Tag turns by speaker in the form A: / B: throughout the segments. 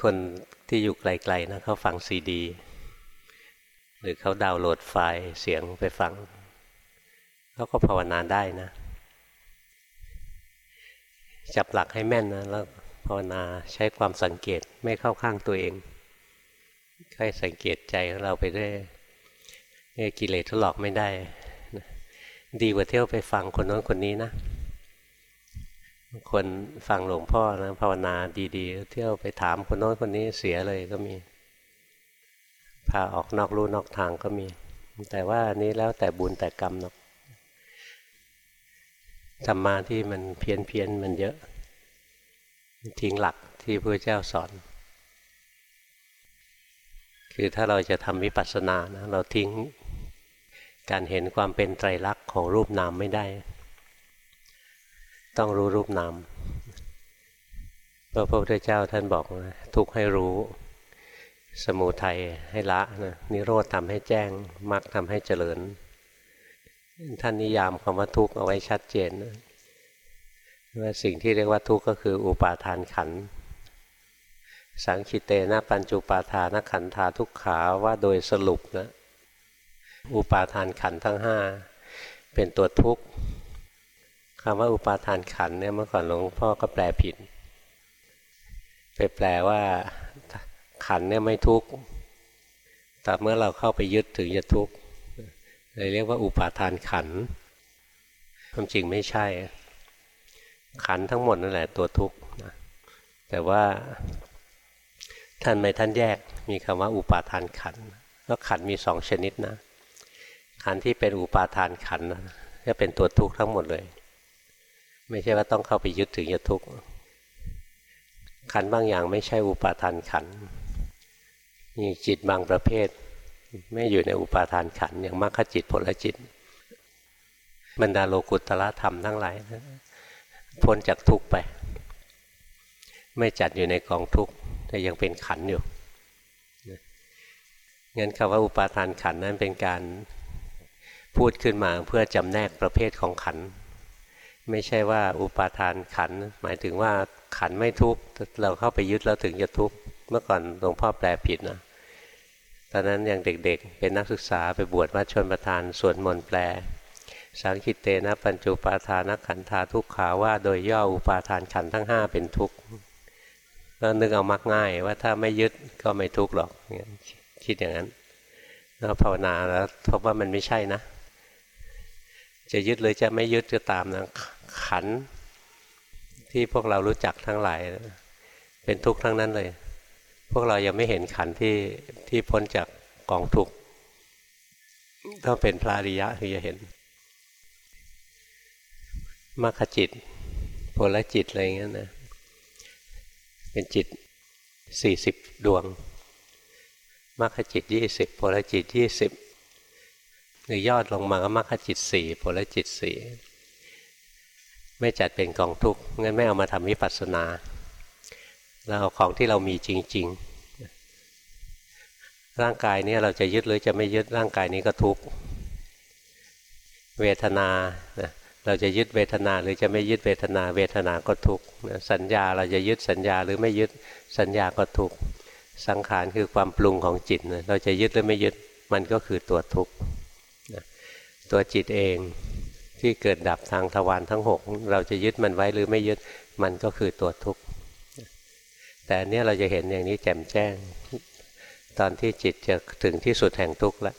A: คนที่อยู่ไกลๆนะเขาฟังซีดี หรือเขาดาวน์โหลดไฟล์เสียงไปฟังเขาก็ภาวนาได้นะ จับหลักให้แม่นนะแล้วภาวนาใช้ความสังเกตไม่เข้าข้างตัวเองค่อยสังเกตใจของเราไปเรื่อยกิเลสทุลอกไม่ได้ ดีกว่าเที่ยวไปฟังคนโน้นคนนี้นะ คนฟังหลวงพ่อนะภาวนาดีๆ เที่ยวไปถามคนโน้นคนนี้เสียเลยก็มี พาออกนอกลู่นอกทางก็มี แต่ว่านี้แล้วแต่บุญแต่กรรมเนาะธรรมะที่มันเพี้ยนเพียนมันเยอะ ทิ้งหลักที่พระเจ้าสอน คือถ้าเราจะทำวิปัสสนานะเราทิ้งการเห็นความเป็นไตรลักษณ์ของรูปนามไม่ได้ ต้องรู้รูปนามพระพุทธเจ้าท่านบอกนะทุกให้รู้ สมุทัยให้ละนะนิโรธทำให้แจ้งมรรคทำให้เจริญ ท่านนิยามคำว่าทุกข์เอาไว้ชัดเจนนะว่าสิ่งที่เรียกว่าทุกข์ก็คืออุปาทานขันสังคิเตนะปัญจุปาทานขันธาทุกขาว่าโดยสรุปนะอุปาทานขันทั้งห้าเป็นตัวทุกข์ คำว่าอุปาทานขันเนี่ยเมื่อก่อนหลวงพ่อก็แปลผิด ไปแปลว่าขันเนี่ยไม่ทุกข์แต่เมื่อเราเข้าไปยึดถึงจะทุกข์เลยเรียกว่าอุปาทานขันความจริงไม่ใช่ ขันทั้งหมดนั่นแหละตัวทุกข์แต่ว่าท่านไม่ท่านแยกมีคำว่าอุปาทานขันก็ขันมีสองชนิดนะ ขันที่เป็นอุปาทานขันจะเป็นตัวทุกข์ทั้งหมดเลย ไม่ใช่ว่าต้องเข้าไปยึดถึงจะทุกข์ขันบางอย่างไม่ใช่อุปาทานขันมีจิตบางประเภท ไม่อยู่ในอุปาทานขันอย่างมรรคจิตผลจิต บรรดาโลกุตละธรรมทั้งหลายพ้นจากทุกข์ไป ไม่จัดอยู่ในกองทุกข์แต่ยังเป็นขันอยู่งั้นคำว่าอุปาทานขันนั้นเป็นการพูดขึ้นมาเพื่อจำแนกประเภทของขัน ไม่ใช่ว่าอุปาทานขัน หมายถึงว่าขันไม่ทุกข์เราเข้าไปยึดแล้วถึงจะทุกข์เมื่อก่อนหลวงพ่อแปลผิดนะตอนนั้นยังเด็กๆ เป็นนักศึกษาไปบวชวัดชนประทานสวดมนต์แปล สังคิตเตนะปัญจุปาทานขันธาทุกขาว่าโดยย่ออุปาทานขันทั้งห้าเป็นทุกข์ก็นึกเอามักง่ายว่าถ้าไม่ยึดก็ไม่ทุกข์หรอกคิดอย่างนั้นแล้วภาวนาแล้วพบว่ามันไม่ใช่นะ จะยึดหรือจะไม่ยึดก็ตามนะขันที่พวกเรารู้จักทั้งหลาย เป็นทุกข์ทั้งนั้นเลย พวกเรายังไม่เห็นขันที่ที่พ้นจากกองทุกข์ต้องเป็นพระอริยะถึงจะเห็นมรรคจิตผลจิตอะไรเงี้ยนะเป็นจิตสี่สิบดวงมรรคจิตยี่สิบผลจิตยี่สิบ หรือยอดลงมาก็มรรคจิตสี่ผลจิตสี่ไม่จัดเป็นกองทุกข์งั้นไม่เอามาทำวิปัสสนาเราเอาของที่เรามีจริง ๆ ร่างกายนี้เราจะยึดหรือจะไม่ยึดร่างกายนี้ก็ทุกข์เวทนาเราจะยึดเวทนาหรือจะไม่ยึดเวทนาเวทนาก็ทุกข์สัญญาเราจะยึดสัญญาหรือไม่ยึดสัญญาก็ทุกข์สังขารคือความปรุงของจิต เราจะยึดหรือไม่ยึดมันก็คือตัวทุกข์ ตัวจิตเองที่เกิดดับทางทวารทั้งหกเราจะยึดมันไว้หรือไม่ยึดมันก็คือตัวทุกข์ แต่เนี้ยเราจะเห็นอย่างนี้แจ่มแจ้ง ตอนที่จิตจะถึงที่สุดแห่งทุกข์แล้ว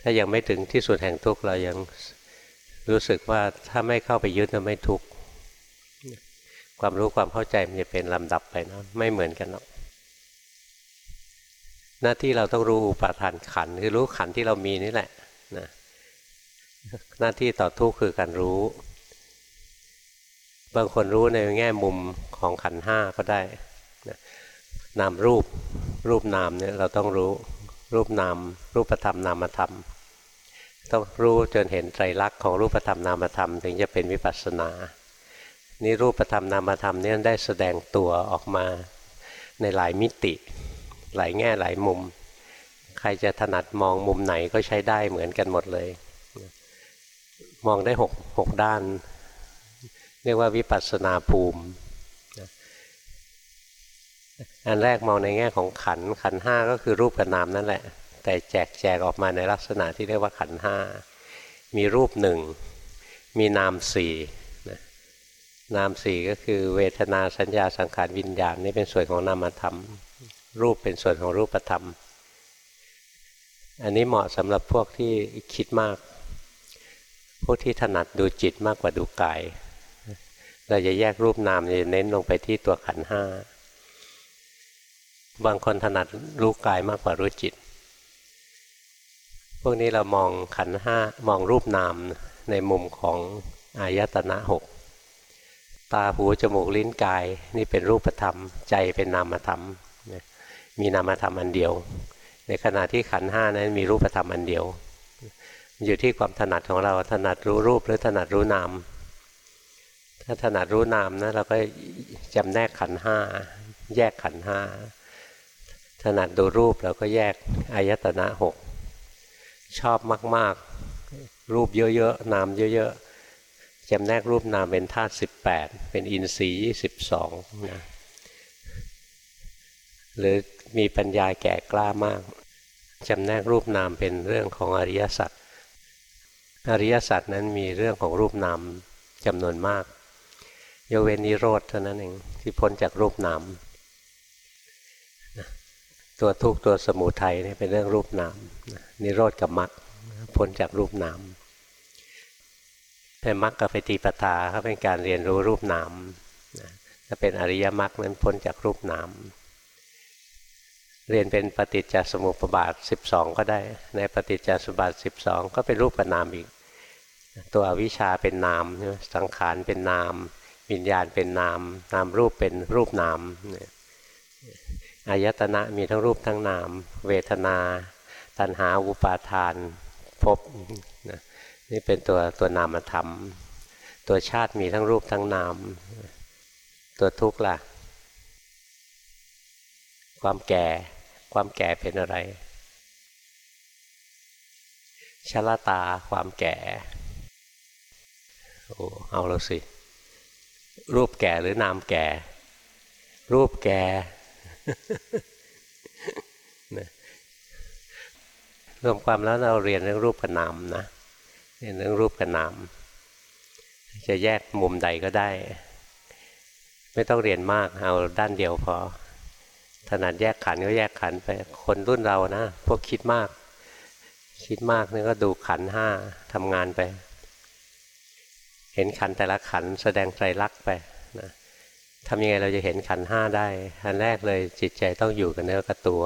A: ถ้ายังไม่ถึงที่สุดแห่งทุกข์เรายังรู้สึกว่าถ้าไม่เข้าไปยึดจะไม่ทุกข์ความรู้ความเข้าใจมันจะเป็นลำดับไปนะไม่เหมือนกันหรอกหน้าที่เราต้องรู้อุปาทานขันคือรู้ขันที่เรามีนี่แหละ หน้าที่ต่อทุกข์คือการรู้ บางคนรู้ในแง่มุมของขันห้าก็ได้นะนามรูปรูปนามเนี่ยเราต้องรู้รูปนาม รูปธรรมนามธรรม ต้องรู้จนเห็นไตรลักษณ์ของรูปธรรมนามธรรม ถึงจะเป็นวิปัสสนา นี่รูปธรรมนามธรรมเนี่ยได้แสดงตัวออกมาในหลายมิติ หลายแง่หลายมุม ใครจะถนัดมองมุมไหนก็ใช้ได้เหมือนกันหมดเลย มองได้หกหกด้าน เรียกว่าวิปัสสนาภูมิ อันแรกมองในแง่ของขันขันห้าก็คือรูปกับนามนั่นแหละ แต่แจกแจกออกมาในลักษณะที่เรียกว่าขันห้ามีรูปหนึ่งมีนามสี่นามสี่ก็คือเวทนาสัญญาสังขารวิญญาณนี่เป็นส่วนของนามธรรม รูปเป็นส่วนของรูปธรรม อันนี้เหมาะสำหรับพวกที่คิดมาก วกที่ถนัดดูจิตมากกว่าดูกาย เราจะแยกรูปนามจะเน้นลงไปที่ตัวขันห้า บางคนถนัดรู้กายมากกว่ารู้จิต พวกนี้เรามองขันห้ามองรูปนามในมุมของอายตนะหกตาหูจมูกลิ้นกายนี่เป็นรูปธรรม ใจเป็นนามธรรม มีนามธรรมอันเดียว ในขณะที่ขันห้านั้นมีรูปธรรมอันเดียว อยู่ที่ความถนัดของเราถนัดรู้รูปหรือถนัดรู้นาม ถ้าถนัดรู้นามนะเราก็จำแนกขันห้าแยกขันห้าถนัดดูรูปเราก็แยกอายตนะหกชอบมาก ๆ รูปเยอะๆนามเยอะๆจำแนกรูปนามเป็นธาตุสิบแปดเป็นอินทรีย์สิบสองนะหรือมีปัญญาแก่กล้ามากจำแนกรูปนามเป็นเรื่องของอริยสัจ อริยสัจนั้นมีเรื่องของรูปนามจำนวนมากยกเว้นนิโรธเท่านั้นเองที่พ้นจากรูปนามตัวทุกตัวสมุทัยนี่เป็นเรื่องรูปนามนิโรธกับมรรคพ้นจากรูปนามแต่มรรคกับปฏิปทาเขาเป็นการเรียนรู้รูปนามถ้าเป็นอริยมรรคนั้นพ้นจากรูปนาม เรียนเป็นปฏิจจสมุปบาท 12 ก็ได้ ในปฏิจจสมุปบาท 12 ก็เป็นรูปกับนามอีก ตัวอวิชชาเป็นนามสังขารเป็นนาม วิญญาณเป็นนาม นามรูปเป็นรูปนามอายตนะมีทั้งรูปทั้งนาม เวทนา ตัณหาอุปาทานภพนี่เป็นตัวตัวนามธรรม ตัวชาติมีทั้งรูปทั้งนาม ตัวทุกข์ล่ะ ความแก่ ความแก่เป็นอะไรชะลาตาความแก่ โอ้เอาเราสิ รูปแก่หรือนามแก่ รูปแก่รวมความแล้วเราเรียนเรื่องรูปกับนามนะเรียนเรื่องรูปกับนามจะแยกมุมใดก็ได้ ไม่ต้องเรียนมากเอาด้านเดียวพอ ถนัดแยกขันก็แยกขันไป คนรุ่นเรานะ พวกคิดมาก คิดมากนี่ก็ดูขันห้าทำงานไป เห็นขันแต่ละขันแสดงใจรักไปนะทำยังไงเราจะเห็นขันห้าได้อันแรกเลยจิตใจต้องอยู่กับเนื้อกับตัว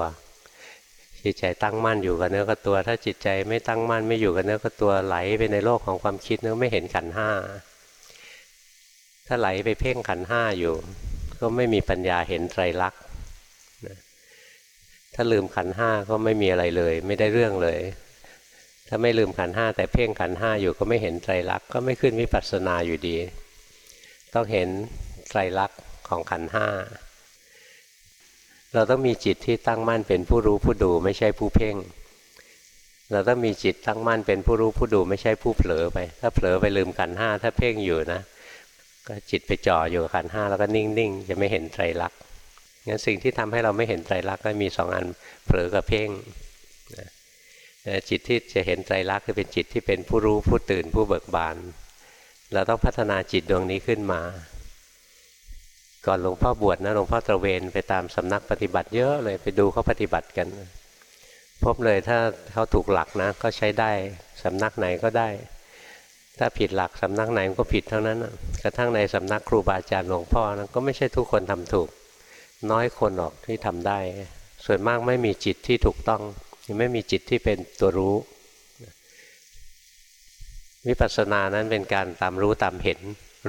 A: จิตใจตั้งมั่นอยู่กับเนื้อกับตัว ถ้าจิตใจไม่ตั้งมั่นไม่อยู่กับเนื้อกับตัวไหลไปในโลกของความคิดเนื้อไม่เห็นขันห้าถ้าไหลไปเพ่งขันห้าอยู่ ก็ไม่มีปัญญาเห็นไตรลักษณ์ ถ้าลืมขันห้าก็ไม่มีอะไรเลย ไม่ได้เรื่องเลย ถ้าไม่ลืมขันห้าแต่เพ่งขันห้าอยู่ก็ไม่เห็นไตรลักษณ์ก็ไม่ขึ้นวิปัสสนาอยู่ดี ต้องเห็นไตรลักษณ์ของขันห้าเราต้องมีจิตที่ตั้งมั่นเป็นผู้รู้ผู้ดูไม่ใช่ผู้เพ่ง เราต้องมีจิตตั้งมั่นเป็นผู้รู้ผู้ดูไม่ใช่ผู้เผลอไป ถ้าเผลอไปลืมขันห้าถ้าเพ่งอยู่นะ ก็จิตไปจ่ออยู่ขันห้าแล้วก็นิ่งๆจะไม่เห็นไตรลักษณ์ งั้นสิ่งที่ทำให้เราไม่เห็นไตรลักษณ์ก็มีสองอันเผลอกับเพ่งจิตที่จะเห็นไตรลักษณ์คือเป็นจิตที่เป็นผู้รู้ผู้ตื่นผู้เบิกบาน เราต้องพัฒนาจิตดวงนี้ขึ้นมา ก่อนหลวงพ่อบวชนะหลวงพ่อตระเวนไปตามสำนักปฏิบัติเยอะเลยไปดูเขาปฏิบัติกัน พบเลยถ้าเขาถูกหลักนะ ก็ใช้ได้สำนักไหนก็ได้ ถ้าผิดหลักสำนักไหนก็ผิดทั้งนั้นกระทั่งในสำนักครูบาอาจารย์หลวงพ่อนะก็ไม่ใช่ทุกคนทำถูก น้อยคนออกที่ทำได้ ส่วนมากไม่มีจิตที่ถูกต้องไม่มีจิตที่เป็นตัวรู้วิปัสสนานั้นเป็นการตามรู้ตามเห็น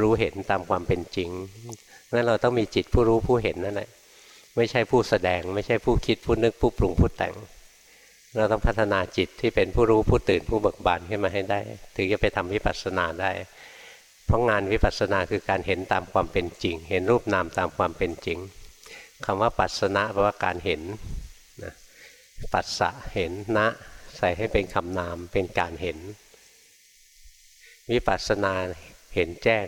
A: รู้เห็นตามความเป็นจริงงั้นเราต้องมีจิตผู้รู้ผู้เห็นนั่นแหละไม่ใช่ผู้แสดง ไม่ใช่ผู้คิดผู้นึกผู้ปรุงผู้แต่ง เราต้องพัฒนาจิตที่เป็นผู้รู้ผู้ตื่นผู้เบิกบานขึ้นมาให้ได้ ถึงจะไปทำวิปัสสนาได้ เพราะงานวิปัสสนาคือการเห็นตามความเป็นจริง เห็นรูปนามตามความเป็นจริง คำว่าปัสนะแปลว่าการเห็นนะปัสสะเห็นนะใส่ให้เป็นคำนามเป็นการเห็น วิปัสสนาเห็นแจ้ง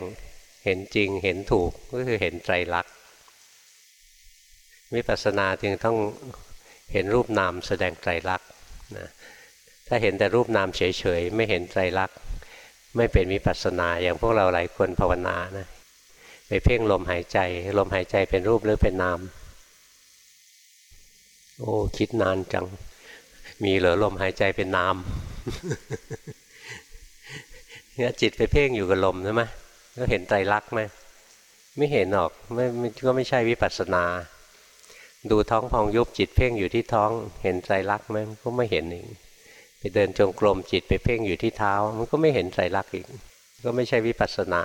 A: เห็นจริงเห็นถูกก็คือเห็นไตรลักษณ์วิปัสสนาจึงต้องเห็นรูปนามแสดงไตรลักษณ์นะถ้าเห็นแต่รูปนามเฉยๆ ไม่เห็นไตรลักษณ์ไม่เป็นวิปัสสนาอย่างพวกเราหลายคนภาวนานะไปเพ่งลมหายใจ ลมหายใจเป็นรูปหรือเป็นนาม โอ้คิดนานจัง มีเหรอลมหายใจเป็นนามเนี่ยจิตไปเพ่งอยู่กับลมใช่ไหมก็เห็นไตรลักษณ์ไหมไม่เห็นหรอกไม่ก็ไม่ใช่วิปัสสนา ดูท้องพองยุบจิตเพ่งอยู่ที่ท้องเห็นไตรลักษณ์ไหมก็ไม่เห็นเองไปเดินจงกรมจิตไปเพ่งอยู่ที่เท้า มันก็ไม่เห็นไตรลักษณ์อีก ก็ไม่ใช่วิปัสสนา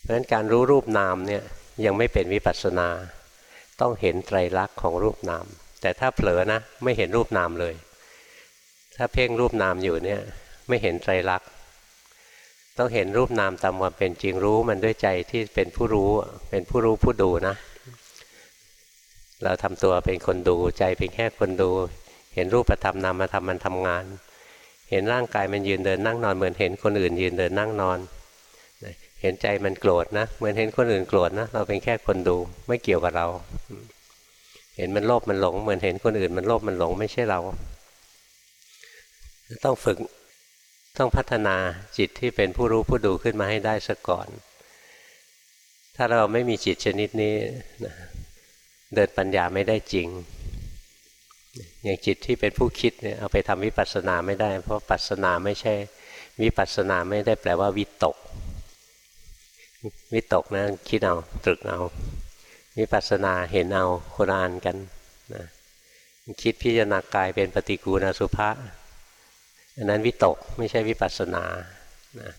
A: เพราะฉะนั้นการรู้รูปนามเนี่ยยังไม่เป็นวิปัสสนา ต้องเห็นไตรลักษณ์ของรูปนาม แต่ถ้าเผลอนะไม่เห็นรูปนามเลย ถ้าเพ่งรูปนามอยู่เนี่ยไม่เห็นไตรลักษณ์ต้องเห็นรูปนามตามความเป็นจริงรู้มันด้วยใจที่เป็นผู้รู้เป็นผู้รู้ผู้ดูนะ เราทำตัวเป็นคนดูใจเป็นแค่คนดู เห็นรูปธรรมนามธรรมมันทำงาน เห็นร่างกายมันยืนเดินนั่งนอนเหมือนเห็นคนอื่นยืนเดินนั่งนอน เห็นใจมันโกรธนะเหมือนเห็นคนอื่นโกรธนะเราเป็นแค่คนดูไม่เกี่ยวกับเรา เห็นมันโลภมันหลง เหมือนเห็นคนอื่นมันโลภมันหลงไม่ใช่เรา ต้องฝึกต้องพัฒนาจิตที่เป็นผู้รู้ผู้ดูขึ้นมาให้ได้ซะก่อน ถ้าเราไม่มีจิตชนิดนี้เดินปัญญาไม่ได้จริง อย่างจิตที่เป็นผู้คิดเนี่ยเอาไปทำวิปัสสนาไม่ได้ เพราะปัสสนาไม่ใช่ วิปัสสนาไม่ได้แปลว่าวิตก วิตกนะคิดเอาตรึกเอาวิปัสสนาเห็นเอาโครานกันนะคิดพิจารณากายเป็นปฏิกูณสุภาอันนั้นวิตกไม่ใช่วิปัสสนานะ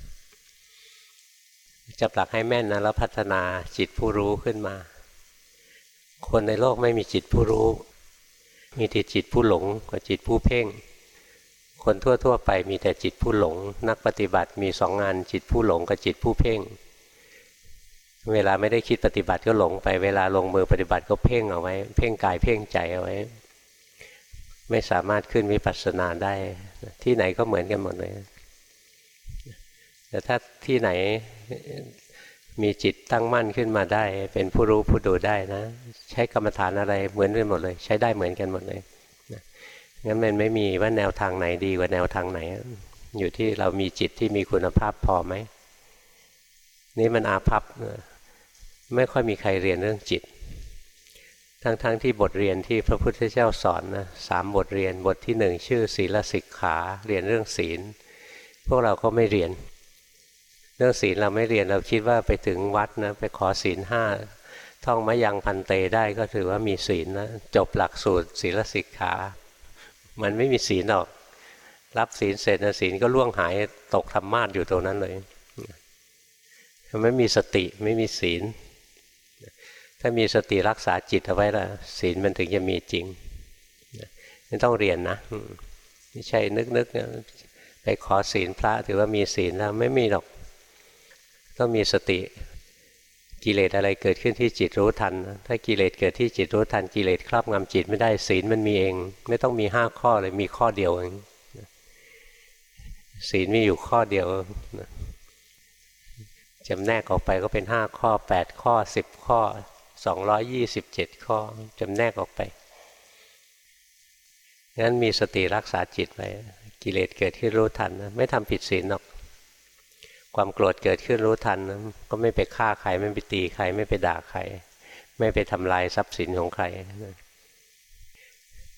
A: จับหลักให้แม่นนะแล้วพัฒนาจิตผู้รู้ขึ้นมา คนในโลกไม่มีจิตผู้รู้ มีแต่จิตผู้หลงกับจิตผู้เพ่ง คนทั่วๆไปมีแต่จิตผู้หลง นักปฏิบัติมีสองงานจิตผู้หลงกับจิตผู้เพ่ง เวลาไม่ได้คิดปฏิบัติก็หลงไป เวลาลงมือปฏิบัติก็เพ่งเอาไว้ เพ่งกายเพ่งใจเอาไว้ ไม่สามารถขึ้นวิปัสสนาได้ ที่ไหนก็เหมือนกันหมดเลย แต่ถ้าที่ไหนมีจิตตั้งมั่นขึ้นมาได้ เป็นผู้รู้ผู้ดูได้นะ ใช้กรรมฐานอะไรเหมือนกันหมดเลย ใช้ได้เหมือนกันหมดเลยงั้นมันไม่มีว่าแนวทางไหนดีกว่าแนวทางไหน อยู่ที่เรามีจิตที่มีคุณภาพพอไหมนี่มันอาภัพ ไม่ค่อยมีใครเรียนเรื่องจิต ทั้งๆทที่บทเรียนที่พระพุทธเจ้าสอนนะสามบทเรียนบทที่หนึ่งชื่อศีลสิกขาเรียนเรื่องศีล พวกเราก็ไม่เรียน เรื่องศีลเราไม่เรียนเราคิดว่าไปถึงวัดนะไปขอศีลห้าท่องมะยังพันเตได้ก็ถือว่ามีศีลนะจบหลักสูตรศีลสิกขา มันไม่มีศีลหรอก รับศีลเสร็จนะศีลก็ล่วงหายตกธรรมาสอยู่ตรงนั้นเลยไม่มีสติไม่มีศีล ถ้ามีสติรักษาจิตเอาไว้ละศีลมันถึงจะมีจริงไม่ต้องเรียนนะไม่ใช่นึกๆไปขอศีลพระถือว่ามีศีลแล้วไม่มีหรอก ต้องมีสติกิเลสอะไรเกิดขึ้นที่จิตรู้ทัน ถ้ากิเลสเกิดที่จิตรู้ทันกิเลสครอบงำจิตไม่ได้ศีลมันมีเอง ไม่ต้องมีห้าข้อเลยมีข้อเดียวเองศีลมีอยู่ข้อเดียวจำแนกออกไปก็เป็นห้าข้อแปดข้อสิบข้อ 227 ข้อจำแนกออกไป งั้นมีสติรักษาจิตไว้ กิเลสเกิดขึ้นรู้ทันนะไม่ทำผิดศีลหรอก ความโกรธเกิดขึ้นรู้ทันนะก็ไม่ไปฆ่าใคร ไม่ไปตีใคร ไม่ไปด่าใคร ไม่ไปทำลายทรัพย์สินของใคร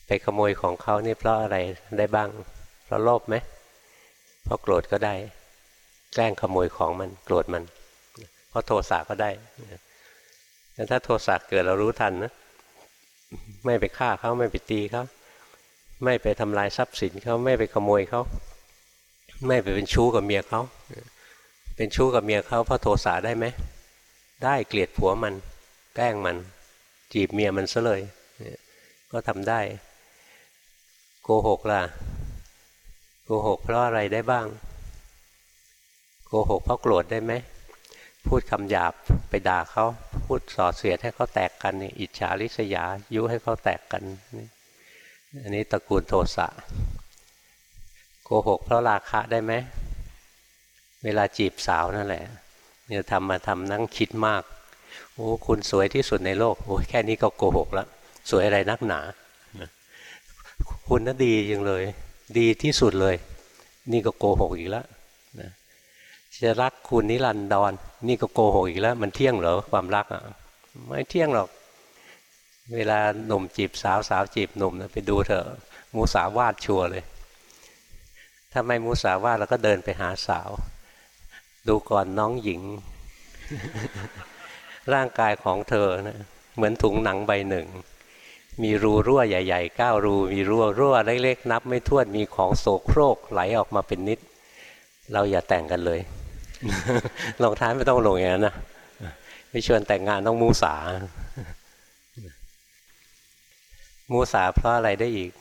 A: ไปขโมยของเขานี่เพราะอะไรได้บ้าง เพราะโลภไหมเพราะโกรธก็ได้ แกล้งขโมยของมัน โกรธมัน เพราะโทสะก็ได้ แต่ถ้าโทสะเกิดเรารู้ทันนะไม่ไปฆ่าเขาไม่ไปตีเขาไม่ไปทำลายทรัพย์สินเขาไม่ไปขโมยเขาไม่ไปเป็นชู้กับเมียเขาเป็นชู้กับเมียเขาเพราะโทสะได้ไหมได้เกลียดผัวมัน แกล้งมัน จีบเมียมันซะเลย ก็ทำได้ โกหกล่ะ โกหกเพราะอะไรได้บ้าง โกหกเพราะโกรธได้ไหม พูดคำหยาบไปด่าเขาพูดส่อเสียดให้เขาแตกกันอิจฉาริษยา ยุให้เขาแตกกัน อันนี้ตระกูลโทสะโกหกเพราะราคะได้ไหมเวลาจีบสาวนั่นแหละเนี่ยทำมาทำนั่งคิดมากโอ้คุณสวยที่สุดในโลกโอ้แค่นี้ก็โกหกแล้วสวยอะไรนักหนา คุณน่ะดีจริงเลย ดีที่สุดเลย นี่ก็โกหกอีกแล้ว จะรักคุณนิรันดรนนี่ก็โกหกอีกแล้ว มันเที่ยงเหรอความรักอะไม่เที่ยงหรอก เวลาหนุ่มจีบสาวสาวจีบหนุ่มนะไปดูเถอะมูสาวาดชัวเลย ถ้าไม่มูสาวาดเราก็เดินไปหาสาว ดูก่อนน้องหญิง ร่างกายของเธอนะเหมือนถุงหนังใบหนึ่ง มีรูรั่วใหญ่ๆเก้ารู มีรั่วรั่วเล็กๆนับ ไม่ถ้วนมีของโสโครกไหลออกมาเป็นนิด เราอย่าแต่งกันเลย ลองท้ายไม่ต้องลงอย่างนั้นนะไม่ชวนแต่งงานต้องมูสา มูสาเพราะอะไรได้อีก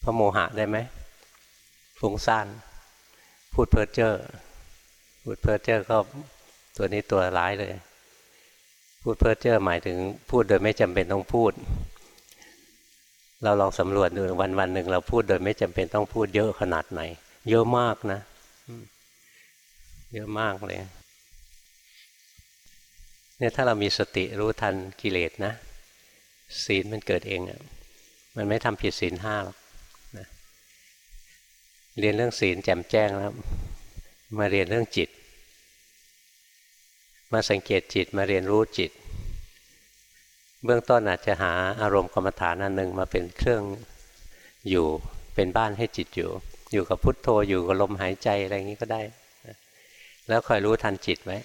A: เพราะโมหะได้ไหมฟุ้งซ่าน พูดเพ้อเจ้อ พูดเพ้อเจ้อก็ตัวนี้ตัวร้ายเลย พูดเพ้อเจ้อหมายถึง พูดโดยไม่จำเป็นต้องพูด เราลองสำรวจดูวันวันหนึ่งเราพูดโดยไม่จำเป็นต้องพูดเยอะขนาดไหน เยอะมากนะ เยอะมากเลยเนี่ยถ้าเรามีสติรู้ทันกิเลสนะ ศีลมันเกิดเองอะมันไม่ทำผิดศีลห้าหรอกนะเรียนเรื่องศีลแจ่มแจ้งแล้ว มาเรียนเรื่องจิต มาสังเกตจิตมาเรียนรู้จิต เบื้องต้นอาจจะหาอารมณ์กรรมฐานอันหนึ่งมาเป็นเครื่องอยู่เป็นบ้านให้จิตอยู่ อยู่กับพุทโธอยู่กับลมหายใจอะไรอย่างนี้ก็ได้ แล้วคอยรู้ทันจิตไว้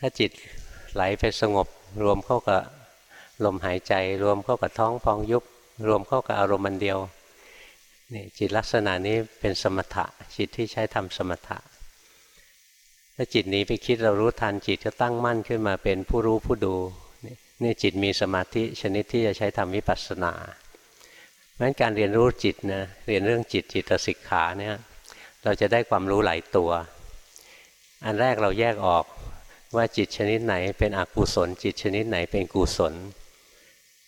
A: ถ้าจิตไหลไปสงบ รวมเข้ากับลมหายใจ รวมเข้ากับท้องพองยุบ รวมเข้ากับอารมณ์มันเดียวนี่จิตลักษณะนี้เป็นสมถะ จิตที่ใช้ทำสมถะ ถ้าจิตนี้ไปคิดเรารู้ทันจิตก็ตั้งมั่นขึ้นมาเป็นผู้รู้ผู้ดูนี่จิตมีสมาธิชนิดที่จะใช้ทำวิปัสสนาเพราะฉะนั้นการเรียนรู้จิตนะเรียนเรื่องจิตจิตสิกขาเนี่ยเราจะได้ความรู้หลายตัว อันแรกเราแยกออกว่าจิตชนิดไหนเป็นอกุศล จิตชนิดไหนเป็นกุศล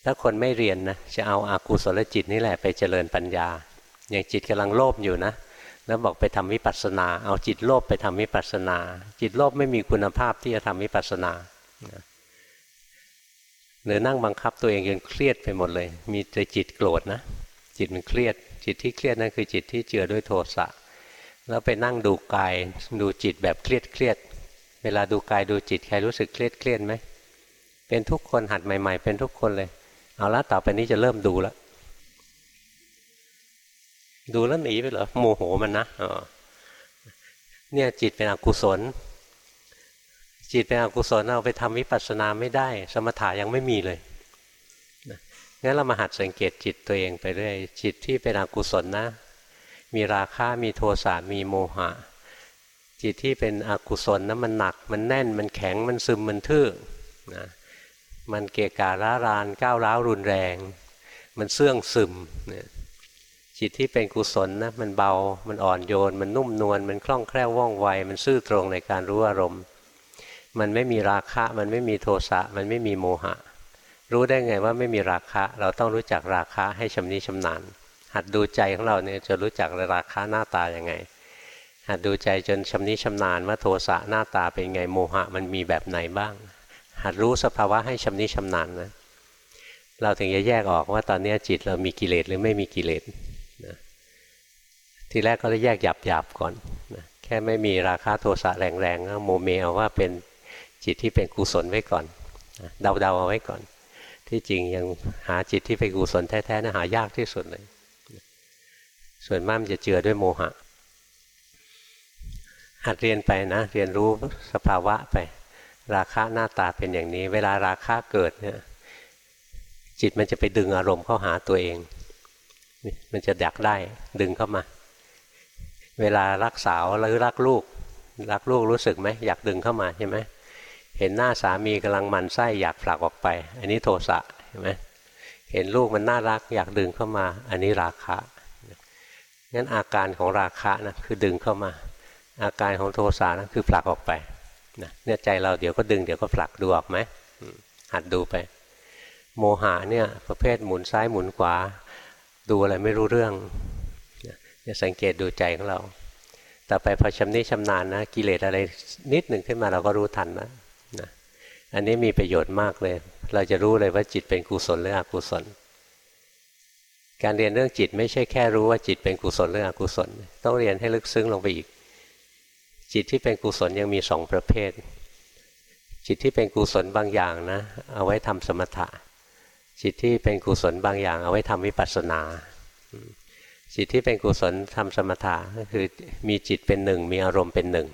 A: ถ้าคนไม่เรียนนะจะเอาอากุศลจิตนี่แหละไปเจริญปัญญา อย่างจิตกำลังโลภอยู่นะ แล้วบอกไปทำวิปัสสนา เอาจิตโลภไปทำวิปัสสนา จิตโลภไม่มีคุณภาพที่จะทำวิปัสสนาหรือนั่งบังคับตัวเองจนเครียดไปหมดเลย มีแต่จิตโกรธนะ จิตมันเครียด จิตที่เครียดนั่นคือจิตที่เจือด้วยโทสะ แล้วไปนั่งดูกายดูจิตแบบเครียดเครียดเวลาดูกายดูจิตใครรู้สึกเครียดเครียดไหมเป็นทุกคนหัดใหม่ ๆ เป็นทุกคนเลย เอาละต่อไปนี้จะเริ่มดูแล้วดูแล้วหนีไปเหรอโมโหมันนะเนี่ยจิตเป็นอกุศล จิตเป็นอกุศลเอาไปทำวิปัสสนาไม่ได้ สมถะยังไม่มีเลยงั้นเรามาหัดสังเกตจิตตัวเองไปเรื่อยจิตที่เป็นอกุศลนะ มีราคะ มีโทสะ มีโมหะ จิตที่เป็นอกุศลนะมันหนัก มันแน่น มันแข็ง มันซึม มันทื่อนะมันเกกะร้าราน ก้าวร้าวรุนแรง มันเสื่องซึมนะจิตที่เป็นกุศลนะ มันเบา มันอ่อนโยน มันนุ่มนวล มันคล่องแคล่วว่องไว มันซื่อตรงในการรู้อารมณ์ มันไม่มีราคะ มันไม่มีโทสะ มันไม่มีโมหะ รู้ได้ไงว่าไม่มีราคะ เราต้องรู้จักราคะให้ชำนิชำนาญ หัดดูใจของเราเนี่ยจะรู้จักราคาหน้าตาอย่างไง หัดดูใจจนชำนิชำนาญว่าโทสะหน้าตาเป็นไงโมหะมันมีแบบไหนบ้าง หัดรู้สภาวะให้ชำนิชำนาญนะเราถึงจะแยกออกว่าตอนนี้จิตเรามีกิเลสหรือไม่มีกิเลสนะทีแรกก็ได้แยกหยาบหยาบก่อนนะแค่ไม่มีราคาโทสะแรงๆก็โมเมเอาว่าเป็นจิตที่เป็นกุศลไว้ก่อนเดาๆเอาไว้ก่อน ที่จริงยังหาจิตที่เป็นกุศลแท้ๆนะหายากที่สุดเลย ส่วนมากมันจะเจือด้วยโมหะหัดเรียนไปนะ เรียนรู้สภาวะไป ราคะหน้าตาเป็นอย่างนี้ เวลาราคะเกิดเนี่ยจิตมันจะไปดึงอารมณ์เข้าหาตัวเอง มันจะดักได้ดึงเข้ามา เวลารักสาวหรือรักลูก รักลูกรู้สึกไหมอยากดึงเข้ามาใช่ไหมเห็นหน้าสามีกำลังมันไส้อยากผลักออกไป อันนี้โทสะเห็นไหมเห็นลูกมันน่ารักอยากดึงเข้ามา อันนี้ราคะ งั้นอาการของราคะนะคือดึงเข้ามา อาการของโทสะนะคือผลักออกไปนะเนี่ยใจเราเดี๋ยวก็ดึงเดี๋ยวก็ผลักดูออกไหมหัดดูไป โมหะเนี่ยประเภทหมุนซ้ายหมุนขวา ดูอะไรไม่รู้เรื่องจะสังเกตดูใจของเราต่อไปพอชำนิชำนาญนะกิเลสอะไรนิดหนึ่งขึ้นมาเราก็รู้ทันนะนะ อันนี้มีประโยชน์มากเลย เราจะรู้เลยว่าจิตเป็นกุศลหรืออกุศล การเรียนเรื่องจิตไม่ใช่แค่รู้ว่าจิตเป็นกุศลหรืออกุศล ต้องเรียนให้ลึกซึ้งลงไปอีก จิตที่เป็นกุศลยังมีสองประเภท จิตที่เป็นกุศลบางอย่างนะเอาไว้ทำสมถะ จิตที่เป็นกุศลบางอย่าง เอาไว้ทำวิปัสสนา จิตที่เป็นกุศลทำสมถะก็คือมีจิตเป็นหนึ่งมีอารมณ์เป็นหนึ่ง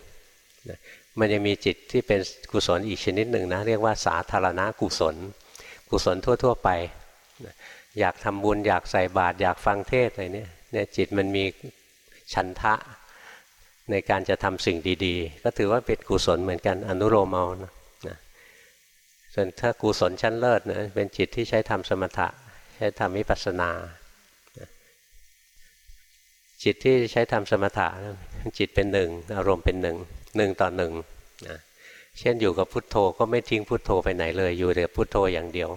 A: มันยังมีจิตที่เป็นกุศลอีกชนิดหนึ่งนะเรียกว่าสาธารณกุศล กุศลทั่ว ๆ ไป อยากทำบุญอยากใส่บาตรอยากฟังเทศอะไรเนี่ยเนี่ยจิตมันมีฉันทะในการจะทำสิ่งดีๆ ก็ถือว่าเป็นกุศลเหมือนกันอนุโลมเอานะส่วนถ้ากุศลชั้นเลิศนะเป็นจิตที่ใช้ทำสมถะ ใช้ทำวิปัสสนา จิตที่ใช้ทำสมถะจิตเป็นหนึ่งอารมณ์เป็นหนึ่งหนึ่งต่อหนึ่งนะเช่นอยู่กับพุทโธก็ไม่ทิ้งพุทโธไปไหนเลย อยู่แต่พุทโธอย่างเดียว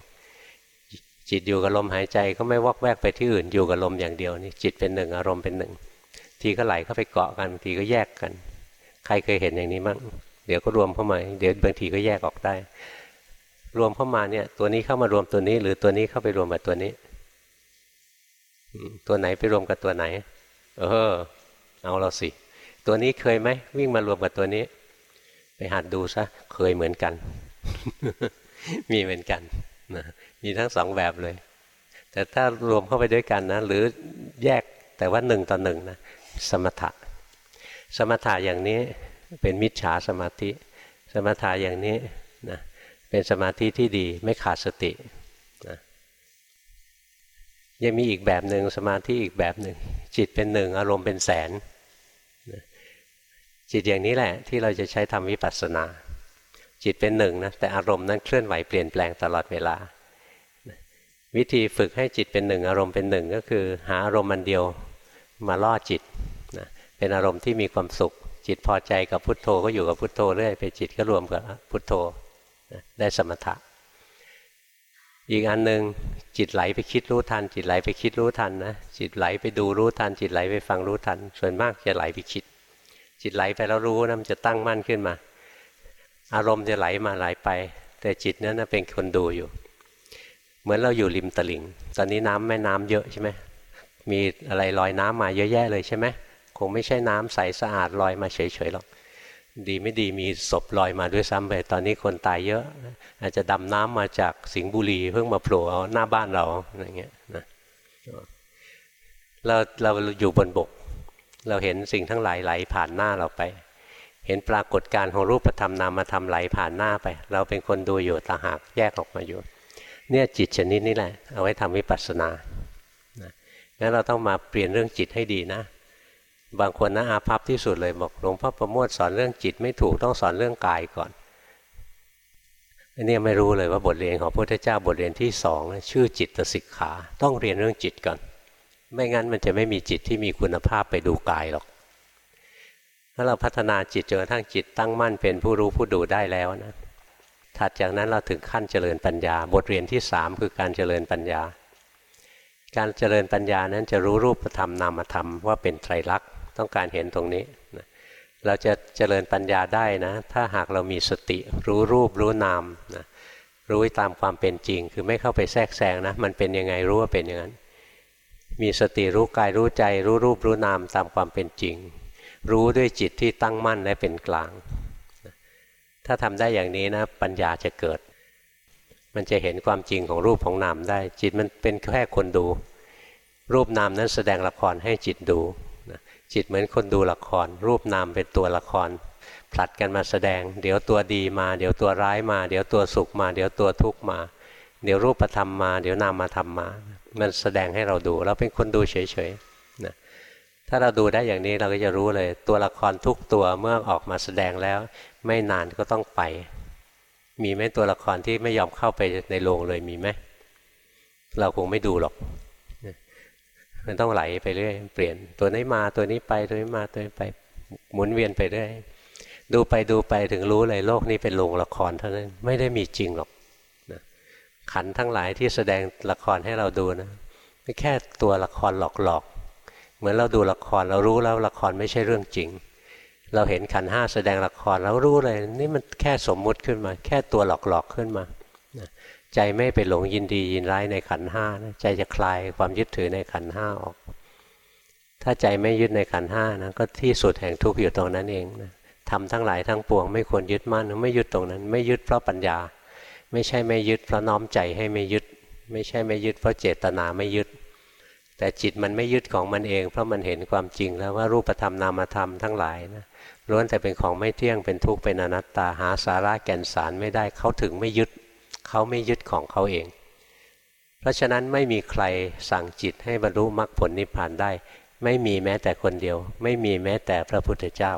A: จิตอยู่กับลมหายใจก็ไม่วอกแวกไปที่อื่นอยู่กับลมอย่างเดียวนี่จิตเป็นหนึ่งอารมณ์เป็นหนึ่ง ทีก็ไหลเข้าไปเกาะกันทีก็แยกกัน ใครเคยเห็นอย่างนี้มั้งเดี๋ยวก็รวมเข้ามาเดี๋ยวบางทีก็แยกออกได้ รวมเข้ามาเนี่ยตัวนี้เข้ามารวมตัวนี้ หรือตัวนี้เข้าไปรวมกับตัวนี้ตัวไหนไปรวมกับตัวไหน เออ เอาเราสิ ตัวนี้เคยไหมวิ่งมารวมกับตัวนี้ ไปหัดดูซะเคยเหมือนกัน มีเหมือนกันนะ มีทั้งสองแบบเลย แต่ถ้ารวมเข้าไปด้วยกันนะหรือแยกแต่ว่าหนึ่งต่อหนึ่งนะสมถะ สมถะอย่างนี้เป็นมิจฉาสมาธิ สมถะอย่างนี้นะเป็นสมาธิที่ดีไม่ขาดสตินะยังมีอีกแบบหนึ่งสมาธิอีกแบบหนึ่งจิตเป็นหนึ่งอารมณ์เป็นแสนจิตอย่างนี้แหละที่เราจะใช้ทำวิปัสสนา จิตเป็นหนึ่งนะแต่อารมณ์นั้นเคลื่อนไหวเปลี่ยนแปลงตลอดเวลา วิธีฝึกให้จิตเป็นหนึ่งอารมณ์เป็นหนึ่งก็คือ หาอารมณ์มันเดียวมาล่อจิตนะเป็นอารมณ์ที่มีความสุข จิตพอใจกับพุทโธก็อยู่กับพุทโธเรื่อยไปจิตก็รวมกับพุทโธนะได้สมถะ อีกอันหนึ่งจิตไหลไปคิดรู้ทัน จิตไหลไปคิดรู้ทันนะจิตไหลไปดูรู้ทัน จิตไหลไปฟังรู้ทัน ส่วนมากจะไหลไปคิด จิตไหลไปแล้วรู้นะมันจะตั้งมั่นขึ้นมา อารมณ์จะไหลมาไหลไป แต่จิตนั้นเป็นคนดูอยู่ เหมือนเราอยู่ริมตลิ่ง ตอนนี้น้ำแม่น้ำเยอะใช่ไหมมีอะไรลอยน้ำมาเยอะแยะเลยใช่ไหมคงไม่ใช่น้ำใสสะอาดลอยมาเฉยๆหรอกดีไม่ดีมีศพลอยมาด้วยซ้ำไปตอนนี้คนตายเยอะ อาจจะดำน้ำมาจากสิงห์บุรีเพิ่งมาโผล่เอาหน้าบ้านเราอะไรเงี้ยนะเราเราอยู่บนบก เราเห็นสิ่งทั้งหลายไหลผ่านหน้าเราไป เห็นปรากฏการของรูปธรรมนามธรรมไหลผ่านหน้าไป เราเป็นคนดูอยู่ต่างหากแยกออกมาอยู่ เนี่ยจิตชนิดนี้แหละ เอาไว้ทำวิปัสสนางั้นเราต้องมาเปลี่ยนเรื่องจิตให้ดีนะ บางคนนะอาภัพที่สุดเลยบอกหลวงพ่อประโมทสอนเรื่องจิตไม่ถูกต้องสอนเรื่องกายก่อนอันนี้ไม่รู้เลยว่าบทเรียนของพระพุทธเจ้าบทเรียนที่สองชื่อจิตสิกขา ต้องเรียนเรื่องจิตก่อน ไม่งั้นมันจะไม่มีจิตที่มีคุณภาพไปดูกายหรอกถ้าเราพัฒนาจิตจนกระทั่งจิตตั้งมั่นเป็นผู้รู้ผู้ดูได้แล้วนะ ถัดจากนั้นเราถึงขั้นเจริญปัญญา บทเรียนที่สามคือการเจริญปัญญา การเจริญปัญญานั้นจะรู้รูปธรรมนามธรรมว่าเป็นไตรลักษณ์ต้องการเห็นตรงนี้เราจะเจริญปัญญาได้นะ ถ้าหากเรามีสติรู้รูปรู้นามนะรู้ตามความเป็นจริง คือไม่เข้าไปแทรกแซงนะ มันเป็นยังไงรู้ว่าเป็นอย่างนั้น มีสติรู้กายรู้ใจ รู้รูปรู้นามตามความเป็นจริง รู้ด้วยจิตที่ตั้งมั่นและเป็นกลาง ถ้าทำได้อย่างนี้นะ ปัญญาจะเกิด มันจะเห็นความจริงของรูปของนามได้ จิตมันเป็นแค่คนดู รูปนามนั้นแสดงละครให้จิตดูจิตเหมือนคนดูละคร รูปนามเป็นตัวละคร ผลัดกันมาแสดง เดี๋ยวตัวดีมา เดี๋ยวตัวร้ายมา เดี๋ยวตัวสุขมา เดี๋ยวตัวทุกข์มา เดี๋ยวรูปธรรมมา เดี๋ยวนามมาธรรมมา มันแสดงให้เราดู เราเป็นคนดูเฉยๆ ถ้าเราดูได้อย่างนี้เราก็จะรู้เลย ตัวละครทุกตัวเมื่อออกมาแสดงแล้ว ไม่นานก็ต้องไป มีไหมตัวละครที่ไม่ยอมเข้าไปในโรงเลยมีไหมเราคงไม่ดูหรอก มันต้องไหลไปเรื่อยเปลี่ยนตัวนี้มาตัวนี้ไปตัวนี้มาตัวนี้ไปหมุนเวียนไปเรื่อยดูไปดูไปถึงรู้เลยโลกนี้เป็นโรงละครเท่านั้นไม่ได้มีจริงหรอกขันทั้งหลายที่แสดงละครให้เราดูนะไม่แค่ตัวละครหลอกๆ มือนเราดูละครเรารู้แล้วละครไม่ใช่เรื่องจริง เราเห็นขันห้าแสดงละครแล้วรู้เลย นี่มันแค่สมมุติขึ้นมา แค่ตัวหลอกๆขึ้นมาใจไม่ไปหลงยินดียินร้ายในขันห้านะใจจะคลายความยึดถือในขันห้าออก ถ้าใจไม่ยึดในขันห้านะก็ที่สุดแห่งทุกข์อยู่ตรงนั้นเองนะทำทั้งหลายทั้งปวงไม่ควรยึดมั่นไม่ยึดตรงนั้น ไม่ยึดเพราะปัญญา ไม่ใช่ไม่ยึดเพราะน้อมใจให้ไม่ยึด ไม่ใช่ไม่ยึดเพราะเจตนาไม่ยึด แต่จิตมันไม่ยึดของมันเอง เพราะมันเห็นความจริงแล้วว่ารูปธรรมนามธรรมทั้งหลายนะล้วนแต่เป็นของไม่เที่ยงเป็นทุกข์เป็นอนัตตาหาสาระแก่นสารไม่ได้เขาถึงไม่ยึดเขาไม่ยึดของเขาเอง เพราะฉะนั้นไม่มีใครสั่งจิตให้บรรลุมรรคผลนิพพานได้ ไม่มีแม้แต่คนเดียว ไม่มีแม้แต่พระพุทธเจ้า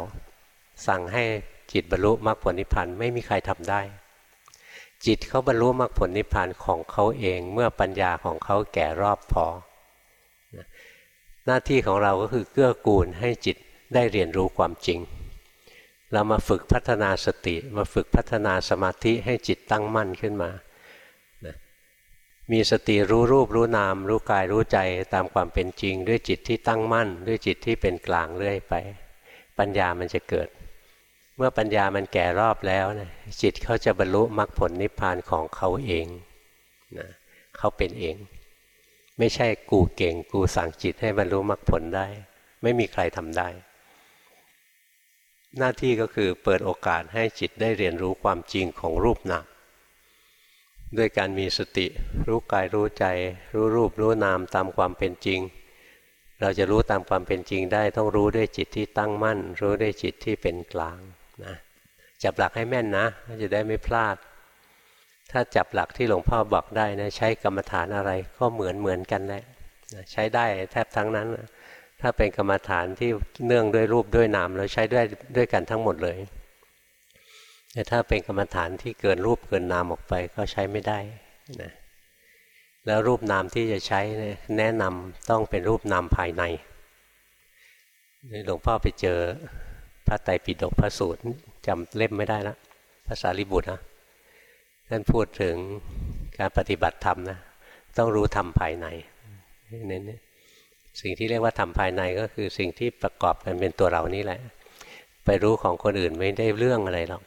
A: สั่งให้จิตบรรลุมรรคผลนิพพานไม่มีใครทำได้ จิตเขาบรรลุมรรคผลนิพพานของเขาเอง เมื่อปัญญาของเขาแก่รอบพอ หน้าที่ของเราก็คือเกื้อกูลให้จิตได้เรียนรู้ความจริง เรามาฝึกพัฒนาสติ มาฝึกพัฒนาสมาธิให้จิตตั้งมั่นขึ้นมานะมีสติรู้รูปรู้นาม รู้กายรู้ใจตามความเป็นจริง ด้วยจิตที่ตั้งมั่น ด้วยจิตที่เป็นกลางเรื่อยไป ปัญญามันจะเกิด เมื่อปัญญามันแก่รอบแล้วนะจิตเขาจะบรรลุมรรคผลนิพพานของเขาเองนะเขาเป็นเอง ไม่ใช่กูเก่งกูสั่งจิตให้บรรลุมรรคผลได้ ไม่มีใครทำได้ หน้าที่ก็คือเปิดโอกาสให้จิตได้เรียนรู้ความจริงของรูปนามด้วยการมีสติ รู้กายรู้ใจ รู้รูปรู้นามตามความเป็นจริง เราจะรู้ตามความเป็นจริงได้ ต้องรู้ด้วยจิตที่ตั้งมั่น รู้ด้วยจิตที่เป็นกลางนะจับหลักให้แม่นนะจะได้ไม่พลาด ถ้าจับหลักที่หลวงพ่อบอกได้นะใช้กรรมฐานอะไรก็เหมือนเหมือนกันแหละใช้ได้แทบทั้งนั้น ถ้าเป็นกรรมฐานที่เนื่องด้วยรูปด้วยนามเราใช้ด้วยด้วยกันทั้งหมดเลยแต่ถ้าเป็นกรรมฐานที่เกินรูปเกินนามออกไปก็ใช้ไม่ได้นะแล้วรูปนามที่จะใช้แนะนำต้องเป็นรูปนามภายในหลวงพ่อไปเจอพระไตรปิฎกพระสูตรจำเล่มไม่ได้ละภาษาลิบุตรนะ ท่านพูดถึงการปฏิบัติธรรมนะต้องรู้ธรรมภายในเน้นสิ่งที่เรียกว่าธรรมภายในก็คือสิ่งที่ประกอบกันเป็นตัวเรานี่แหละ ไปรู้ของคนอื่นไม่ได้เรื่องอะไรหรอก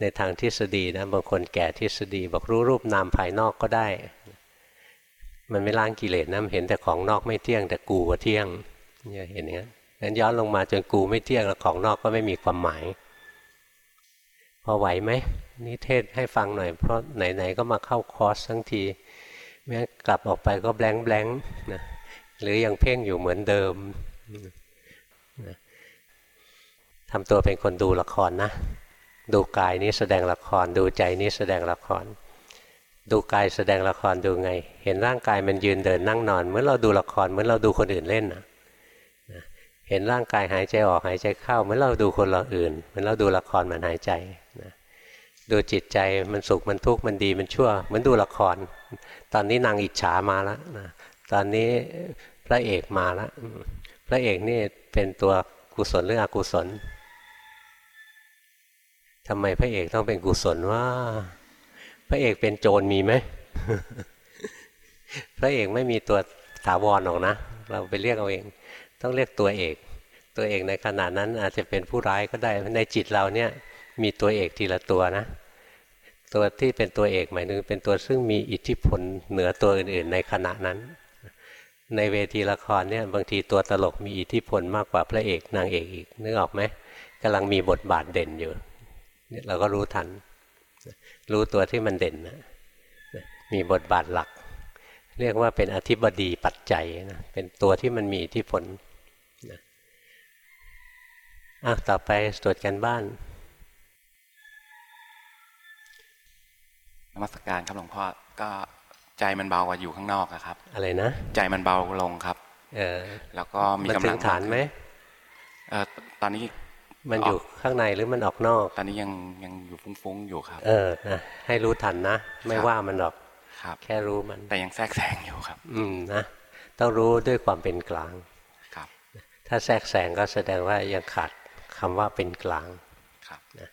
A: ในทางทฤษฎีนะบางคนแก่ทฤษฎีบอกรู้รูปนามภายนอกก็ได้ มันไม่ล้างกิเลสนะมันเห็นแต่ของนอกไม่เที่ยงแต่กูว่าเที่ยงเนี่ยเห็นเนี้ยนั้นย้อนลงมาจนกูไม่เที่ยงแล้วของนอกก็ไม่มีความหมาย พอไหวไหม นี่เทศให้ฟังหน่อย เพราะไหนๆก็มาเข้าคอร์สทั้งทีแม้กลับออกไปก็แบงค์แบงค์นะหรือยังเพ่งอยู่เหมือนเดิมทำตัวเป็นคนดูละครนะ ดูกายนี้แสดงละคร ดูใจนี้แสดงละคร ดูกายแสดงละครดูไง เห็นร่างกายมันยืนเดินนั่งนอน เหมือนเราดูละครเหมือนเราดูคนอื่นเล่นนะเห็นร่างกายหายใจออกหายใจเข้าเหมือนเราดูคนเราอื่นเหมือนเราดูละครมันหายใจนะ ดูจิตใจมันสุขมันทุกข์มันดีมันชั่วเหมือนดูละคร ตอนนี้นางอิจฉามาแล้วนะตอนนี้พระเอกมาแล้วพระเอกนี่เป็นตัวกุศลหรืออกุศลทำไมพระเอกต้องเป็นกุศลว่า พระเอกเป็นโจรมีไหมพระเอกไม่มีตัวถาวรหรอกนะ เราไปเรียกเอาเอง ต้องเรียกตัวเอก ตัวเอกในขณะนั้นอาจจะเป็นผู้ร้ายก็ได้ในจิตเราเนี่ยมีตัวเอกทีละตัวนะ ตัวที่เป็นตัวเอกหมายถึงเป็นตัวซึ่งมีอิทธิพลเหนือตัวอื่น ๆ ในขณะนั้น ในเวทีละครเนี่ยบางทีตัวตลกมีอิทธิพลมากกว่าพระเอกนางเอกอีกนึกออกไหมกำลังมีบทบาทเด่นอยู่เนี่ยเราก็รู้ทัน รู้ตัวที่มันเด่นนะมีบทบาทหลัก เรียกว่าเป็นอธิบดีปัจจัยนะเป็นตัวที่มันมีอิทธิพลนะอะต่อไปตรวจกันบ้าน
B: มัสการครับหลวงพ่อก็ใจมันเบากว่าอยู่ข้างนอกครับ
A: อะไรนะ
B: ใจมันเบาลงครับ
A: เออ
B: แล้วก็มีกำลัง
A: ฐานไหม
B: เออตอนนี้
A: มันอยู่ข้างในหรือมันออกนอก
B: ตอนนี้ยังยังอยู่ฟุ้งๆอยู่ครับ
A: เออนะให้รู้ทันนะ ไม่ว่ามันหรอก
B: ครับ
A: แค่รู้มัน
B: แต่ยังแทรกแซงอยู่ครับ
A: อืมนะต้องรู้ด้วยความเป็นกลาง
B: ครับ
A: ถ้าแทรกแซงก็แสดงว่ายังขาดคำว่าเป็นกลาง
B: ครับ
A: นะ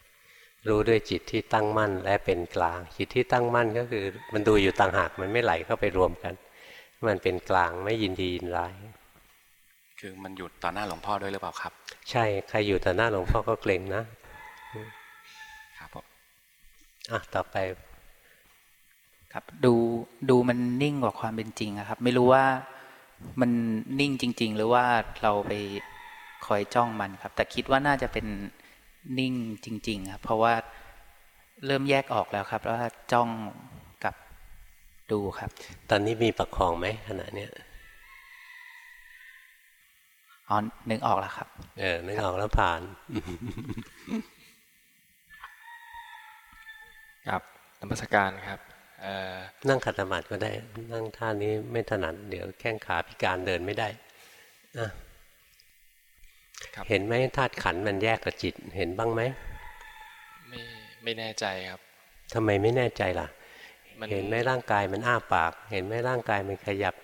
A: รู้ด้วยจิตที่ตั้งมั่นและเป็นกลาง จิตที่ตั้งมั่นก็คือ มันดูอยู่ต่างหากมันไม่ไหลเข้าไปรวมกัน มันเป็นกลางไม่ยินดียินร้าย
B: คือมันอยู่ต่อหน้าหลวงพ่อด้วยหรือเปล่าครับ
A: ใช่ใครอยู่ต่อหน้าหลวงพ่อก็เกรงนะ
B: ครับผม
A: อะต่อไป
C: ครับ ดูดูมันนิ่งกว่าความเป็นจริงอะครับ ไม่รู้ว่ามันนิ่งจริง ๆ หรือว่าเราไปคอยจ้องมันครับ แต่คิดว่าน่าจะเป็น นิ่งจริง ๆ ครับ เพราะว่าเริ่มแยกออกแล้วครับว่าจ้องกับดูครับ
A: ตอนนี้มีประคองไหมขณะเนี้ย
C: อ๋อนึกออกแล้วครับ
A: เออนึกออกแล้วผ่าน
D: ครับนมัสการครับเอ่อ
A: นั่งขัดสมาธิก็ได้ นั่งท่านี้ไม่ถนัดเดี๋ยวแข้งขาพิการเดินไม่ได้อะ
D: ครับ
A: เห็นไหมธาตุขันธ์มันแยกกับจิตเห็นบ้างไหม
D: ไม่ไม่แน่ใจครับ
A: ทำไมไม่แน่ใจล่ะ
D: มัน
A: เห็นไหมร่างกายมันอ้าปาก เห็นไหมร่างกายมันขยับ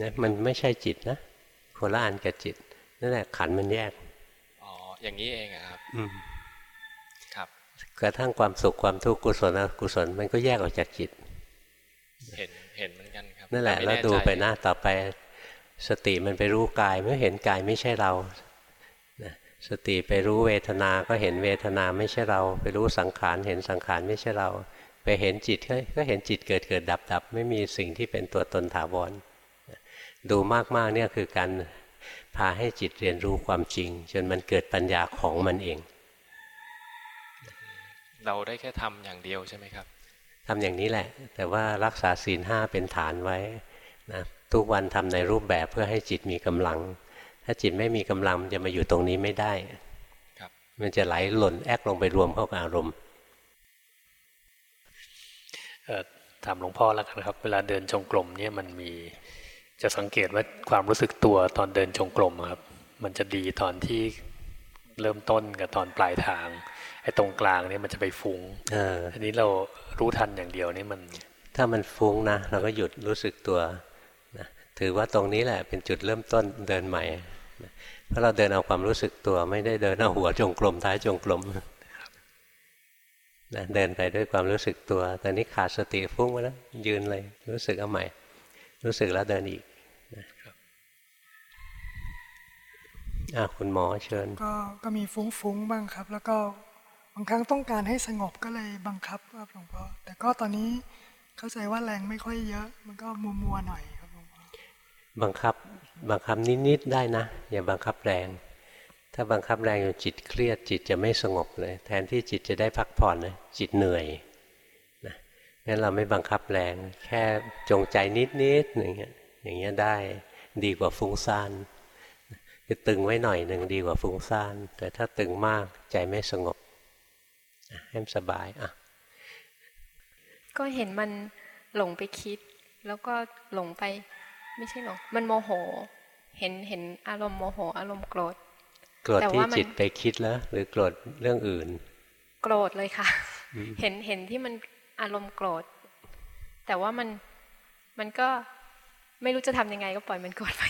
A: นะมันไม่ใช่จิตนะคนละอันกับจิตนั่นแหละขันธ์มันแยก
D: อ๋ออย่างนี้เองอะครับ
A: อืม
D: ครับ
A: กระทั่งความสุขความทุกข์กุศลอกุศลมันก็แยกออกจากจิต
D: เห็นเห็นเหมือนกันครับ
A: นั่นแหละ
D: ต่ม่
A: แล้ว
D: ใจ
A: ดูไปหน้าต่อไปสติมันไปรู้กายเมื่อเห็นกายไม่ใช่เรานะ สติไปรู้เวทนาก็เห็นเวทนาไม่ใช่เรา ไปรู้สังขารเห็นสังขารไม่ใช่เรา ไปเห็นจิตก็ก็เห็นจิตเกิดเกิดดับดับไม่มีสิ่งที่เป็นตัวตนถาวรดูมากๆเนี่ยคือการพาให้จิตเรียนรู้ความจริง จนมันเกิดปัญญาของมันเอง
D: เราได้แค่ทำอย่างเดียวใช่ไหมครับ
A: ทำอย่างนี้แหละ แต่ว่ารักษาศีลห้าเป็นฐานไว้นะทุกวันทำในรูปแบบเพื่อให้จิตมีกำลัง ถ้าจิตไม่มีกำลังมันจะมาอยู่ตรงนี้ไม่ได้
D: ครับ
A: มันจะไหลหล่นแอกลงไปรวมเข้ากับอารมณ์
E: เอ่อถามหลวงพ่อแล้วกันครับ เวลาเดินจงกรมเนี่ยมันมีจะสังเกตว่าความรู้สึกตัวตอนเดินจงกรมอะครับ มันจะดีตอนที่เริ่มต้นกับตอนปลายทางไอ้ตรงกลางเนี่ยมันจะไปฟุง้ง
A: เออ
E: อันนี้เรารู้ทันอย่างเดียวนี่มัน
A: ถ้ามันฟุ้งนะเราก็หยุดรู้สึกตัวนะถือว่าตรงนี้แหละเป็นจุดเริ่มต้นเดินใหม่นะ เพราะเราเดินเอาความรู้สึกตัวไม่ได้เดินเอาหัวจงกรมท้ายจงกรมนะเดินไปด้วยความรู้สึกตัว ตอนนี้ขาดสติฟุ้งไปแล้วยืนเลย รู้สึกเอาใหม่ รู้สึกแล้วเดินอีกนะอะคุณหมอเชิญ
F: ก็ก็มีฟุ้งๆบ้างครับ แล้วก็บางครั้งต้องการให้สงบก็เลยบังคับครับหลวงพ่อแต่ก็ตอนนี้เข้าใจว่าแรงไม่ค่อยเยอะ มันก็มัวๆหน่อย บัง
A: คับบังคับนิดๆได้นะ อย่าบังคับแรง ถ้าบังคับแรงจนจิตเครียด จิตจะไม่สงบเลย แทนที่จิตจะได้พักผ่อนนะจิตเหนื่อยนะงั้นเราไม่บังคับแรง แค่จงใจนิดๆอย่างเงี้ยอย่างเงี้ยได้ดีกว่าฟุ้งซ่านคือตึงไว้หน่อยหนึ่งดีกว่าฟุ้งซ่านแต่ถ้าตึงมากใจไม่สงบให้มันสบายอะ
G: ก็เห็นมันหลงไปคิด แล้วก็หลงไป ไม่ใช่หลงมันโมโห เห็นเห็นอารมณ์โมโห อารมณ์โกรธ
A: โกรธ
G: แต่
A: ที่
G: ว่ามัน
A: จิตไปคิดแล้วหรือโกรธเรื่องอื่น
G: โกรธเลยค่ะ เห็นเห็นที่มันอารมณ์โกรธ แต่ว่ามันมันก็ไม่รู้จะทำยังไงก็ปล่อยมันโกรธไป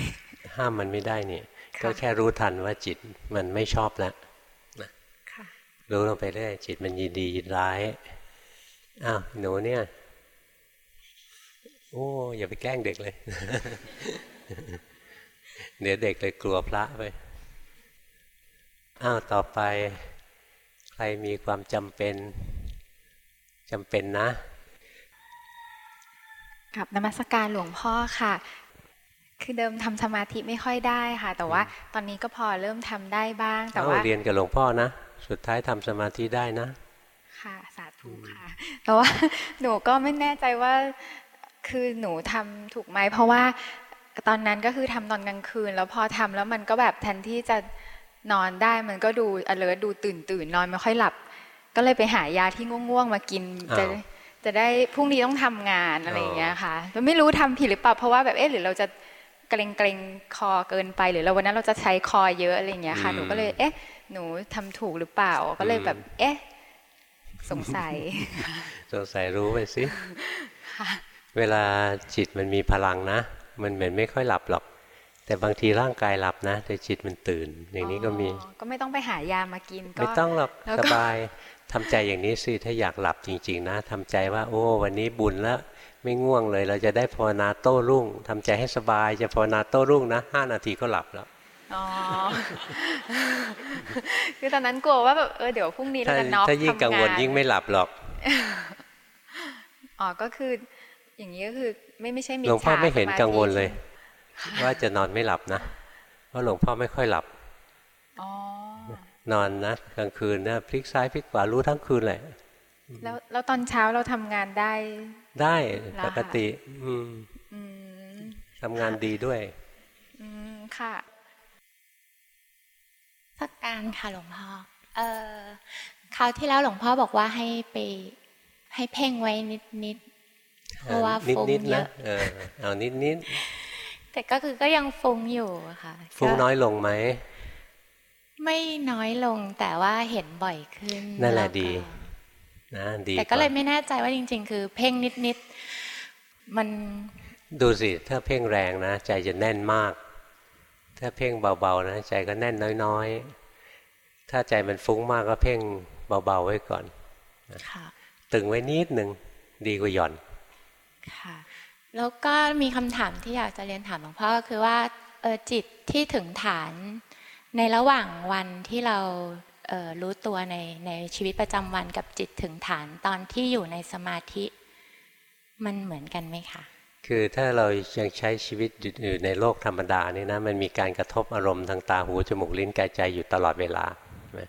A: ห้ามมันไม่ได้นี่
G: ค่ะ
A: ก็แค่รู้ทันว่าจิตมันไม่ชอบแล้ว
G: ค่ะ
A: รู้ลงไปเรื่อยจิตมันยินดียินร้ายอ้าวหนูเนี่ย โอ้อย่าไปแกล้งเด็กเลย เดี๋ยวเด็กเลยกลัวพระไปอ้าวต่อไป ใครมีความจำเป็นจำเป็นนะ
H: กับนมัสการหลวงพ่อค่ะ คือเดิมทำสมาธิไม่ค่อยได้ค่ะ แต่ว่าตอนนี้ก็พอเริ่มทำได้บ้าง แต่
A: เอา
H: ว่า
A: เรียนกับหลวงพ่อนะ สุดท้ายทำสมาธิได้นะ
H: ค่ะ สาธุค่ะ แต่ว่าหนูก็ไม่แน่ใจว่า คือหนูทำถูกไหมเพราะว่าตอนนั้นก็คือทำตอนกลางคืน แล้วพอทำแล้วมันก็แบบแทนที่จะนอนได้มันก็ดู alert ดูตื่นตื่นนอนไม่ค่อยหลับ ก็เลยไปหายาที่ง่วงๆมากินจะ
A: อ้าว
H: จะได้พรุ่งนี้ต้องทำงานอะไรอย่างเงี้ยค่ะแล้วไม่รู้ทำผิดหรือเปล่าเพราะว่าแบบเอ๊ะหรือเราจะเกรงเกรงคอเกินไปหรือเราวันนั้นเราจะใช้คอเยอะอะไรอย่างเงี้ยค่ะหนูก็เลยเอ๊ะหนูทำถูกหรือเปล่าก็เลยแบบเอ๊ะสงสัย
A: สงสัยรู้ไปสิ เวลาจิตมันมีพลังนะ มันเหมือนไม่ค่อยหลับหรอก แต่บางทีร่างกายหลับนะ แต่จิตมันตื่น อย่างนี้ก็มี
H: อ๋อก็ไม่ต้องไปหายามากินก็
A: ไม่ต้องหรอก
H: แล้ว
A: ส
H: ก็
A: บายทำใจอย่างนี้สิถ้าอยากหลับจริง ๆ นะทำใจว่า โอ้ วันนี้บุญแล้วไม่ง่วงเลย เราจะได้ภาวนาโต้รุ่งทำใจให้สบายจะภาวนาโต้รุ่งนะห้านาทีก็หลับแล้ว
H: อ๋อคือตอนนั้นกลัวว่าแบบเออเดี๋ยวพรุ่งนี้เรา
A: ถ้า
H: จะน็อก
A: ถ้ายิ่ง
H: ทำ
A: กังวล
H: น
A: ยิ่งไม่หลับหรอก
H: อ๋อก็คือ อย่างนี้ก็คือไม่ไม่ใช่มิจ
A: หลวงพ่อ
H: ฉา
A: ไม่เห็น
H: สาธิ
A: กังวลเลย
H: ใช่ไหม
A: ว่าจะนอนไม่หลับนะเพราะหลวงพ่อไม่ค่อยหลับ
H: อ๋อ
A: นอนนะกลางคืนนะพลิกซ้ายพลิกขวารู้ทั้งคืนแหละ
H: แล้วแล้วตอนเช้าเราทำงานได้
A: ได้
H: แล้ว
A: ปกติ อืม
H: อืม
A: ทำงานดีด้วย
H: อืมค่ะ
I: สักการค่ะหลวงพ่อเอ่อคราวที่แล้วหลวงพ่อบอกว่าให้ไปให้เพ่งไว้นิดนิดๆ เพราะว่า
A: นิด
I: ฟุ้ง
A: นิด
I: เย
A: นะ
I: อะ
A: เออเอานิดนิด
I: แต่ก็คือก็ยังฟุ้งอยู่อะค่ะ
A: ฟุ้ง
I: ก็
A: น้อยลงไหม
I: ไม่น้อยลงแต่ว่าเห็นบ่อยขึ้น
A: นั่นแหละ
I: วก็
A: ดีนะดี
I: แต่ก็เลย
A: ว่า
I: ไม่แน่ใจว่าจริง ๆ คือ เพ่งนิดนิดๆมัน
A: ดูสิถ้าเพ่งแรงนะ ใจจะแน่นมาก ถ้าเพ่งเบาๆนะ ใจก็แน่นน้อยๆ ถ้าใจมันฟุ้งมากก็เพ่งเบาๆไว้ก่อน
I: ค่ะ
A: ตึงไว้นิดหนึ่งดีกว่าหย่อน
I: ค่ะ แล้วก็มีคำถามที่อยากจะเรียนถามหลวงพ่อก็คือว่าเออจิตที่ถึงฐานในระหว่างวันที่เราเอ่อรู้ตัวในในชีวิตประจำวันกับจิตถึงฐานตอนที่อยู่ในสมาธิ มันเหมือนกันไหมคะ
A: คือถ้าเรายังใช้ชีวิตอยู่ในโลกธรรมดานี่นะมันมีการกระทบอารมณ์ทางตาหูจมูกลิ้นกายใจอยู่ตลอดเวลาใช่ไหม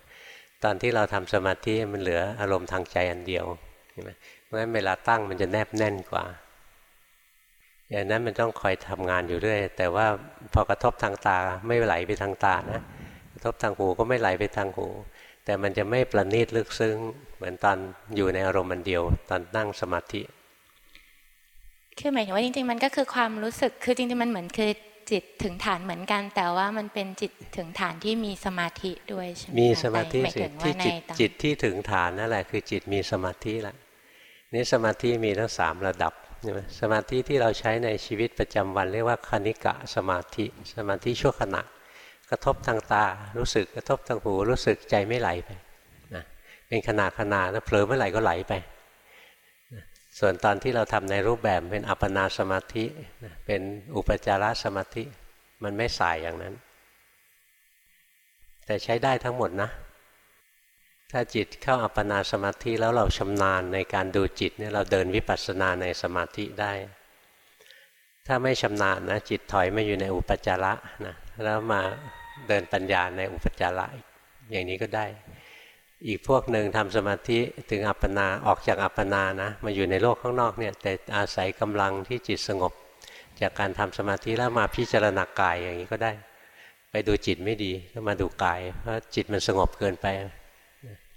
A: ตอนที่เราทำสมาธิมันเหลืออารมณ์ทางใจอันเดียวใช่ไหมเพราะฉะนั้นเวลาตั้งมันจะแนบแน่นกว่า อย่างนั้นมันต้องคอยทำงานอยู่เรื่อย แต่ว่าพอกระทบทางตาไม่ไหลไปทางตานะกระทบทางหูก็ไม่ไหลไปทางหู แต่มันจะไม่ประณีตลึกซึ้ง เหมือนตอนอยู่ในอารมณ์อันเดียว ตอนนั่งสมาธิ
I: คือหมายถึงว่าจริงๆ มันก็คือความรู้สึก คือจริงๆ มันเหมือนคือจิตถึงฐานเหมือนกัน แต่ว่ามันเป็นจิตถึงฐานที่มีสมาธิด้วยใช่ไหม
A: มี
I: คะ
A: สมาธิ
I: หมาย
A: สิ
I: ถึงว่า
A: ที่
I: ใน
A: จิต
I: ตอน
A: จิตที่ถึงฐานนั่นแหละคือจิตมีสมาธิละนี่สมาธิมีทั้งสามระดับใช่ไหม สมาธิที่เราใช้ในชีวิตประจำวัน เรียกว่าคณิกะสมาธิ สมาธิชั่วขณะ กระทบทางตารู้สึกกระทบทางหูรู้สึกใจไม่ไหลไปนะเป็นขณะขณะนะเผลอเมื่อไหร่ก็ไหลไปนะส่วนตอนที่เราทำในรูปแบบเป็นอัปปนาสมาธินะเป็นอุปจารสมาธิมันไม่สายอย่างนั้น แต่ใช้ได้ทั้งหมดนะ ถ้าจิตเข้าอัปปนาสมาธิแล้วเราชำนาญในการดูจิตเนี่ยเราเดินวิปัสสนาในสมาธิได้ ถ้าไม่ชำนาญนะจิตถอยมาอยู่ในอุปจาระนะแล้วมาเดินปัญญาในอุปจาระอีกอย่างนี้ก็ได้ อีกพวกหนึ่งทำสมาธิถึงอัปปนาออกจากอัปปนานะมาอยู่ในโลกข้างนอกเนี่ยแต่อาศัยกำลังที่จิตสงบ จากการทำสมาธิแล้วมาพิจารณากายอย่างนี้ก็ได้ ไปดูจิตไม่ดีก็มาดูกายเพราะจิตมันสงบเกินไป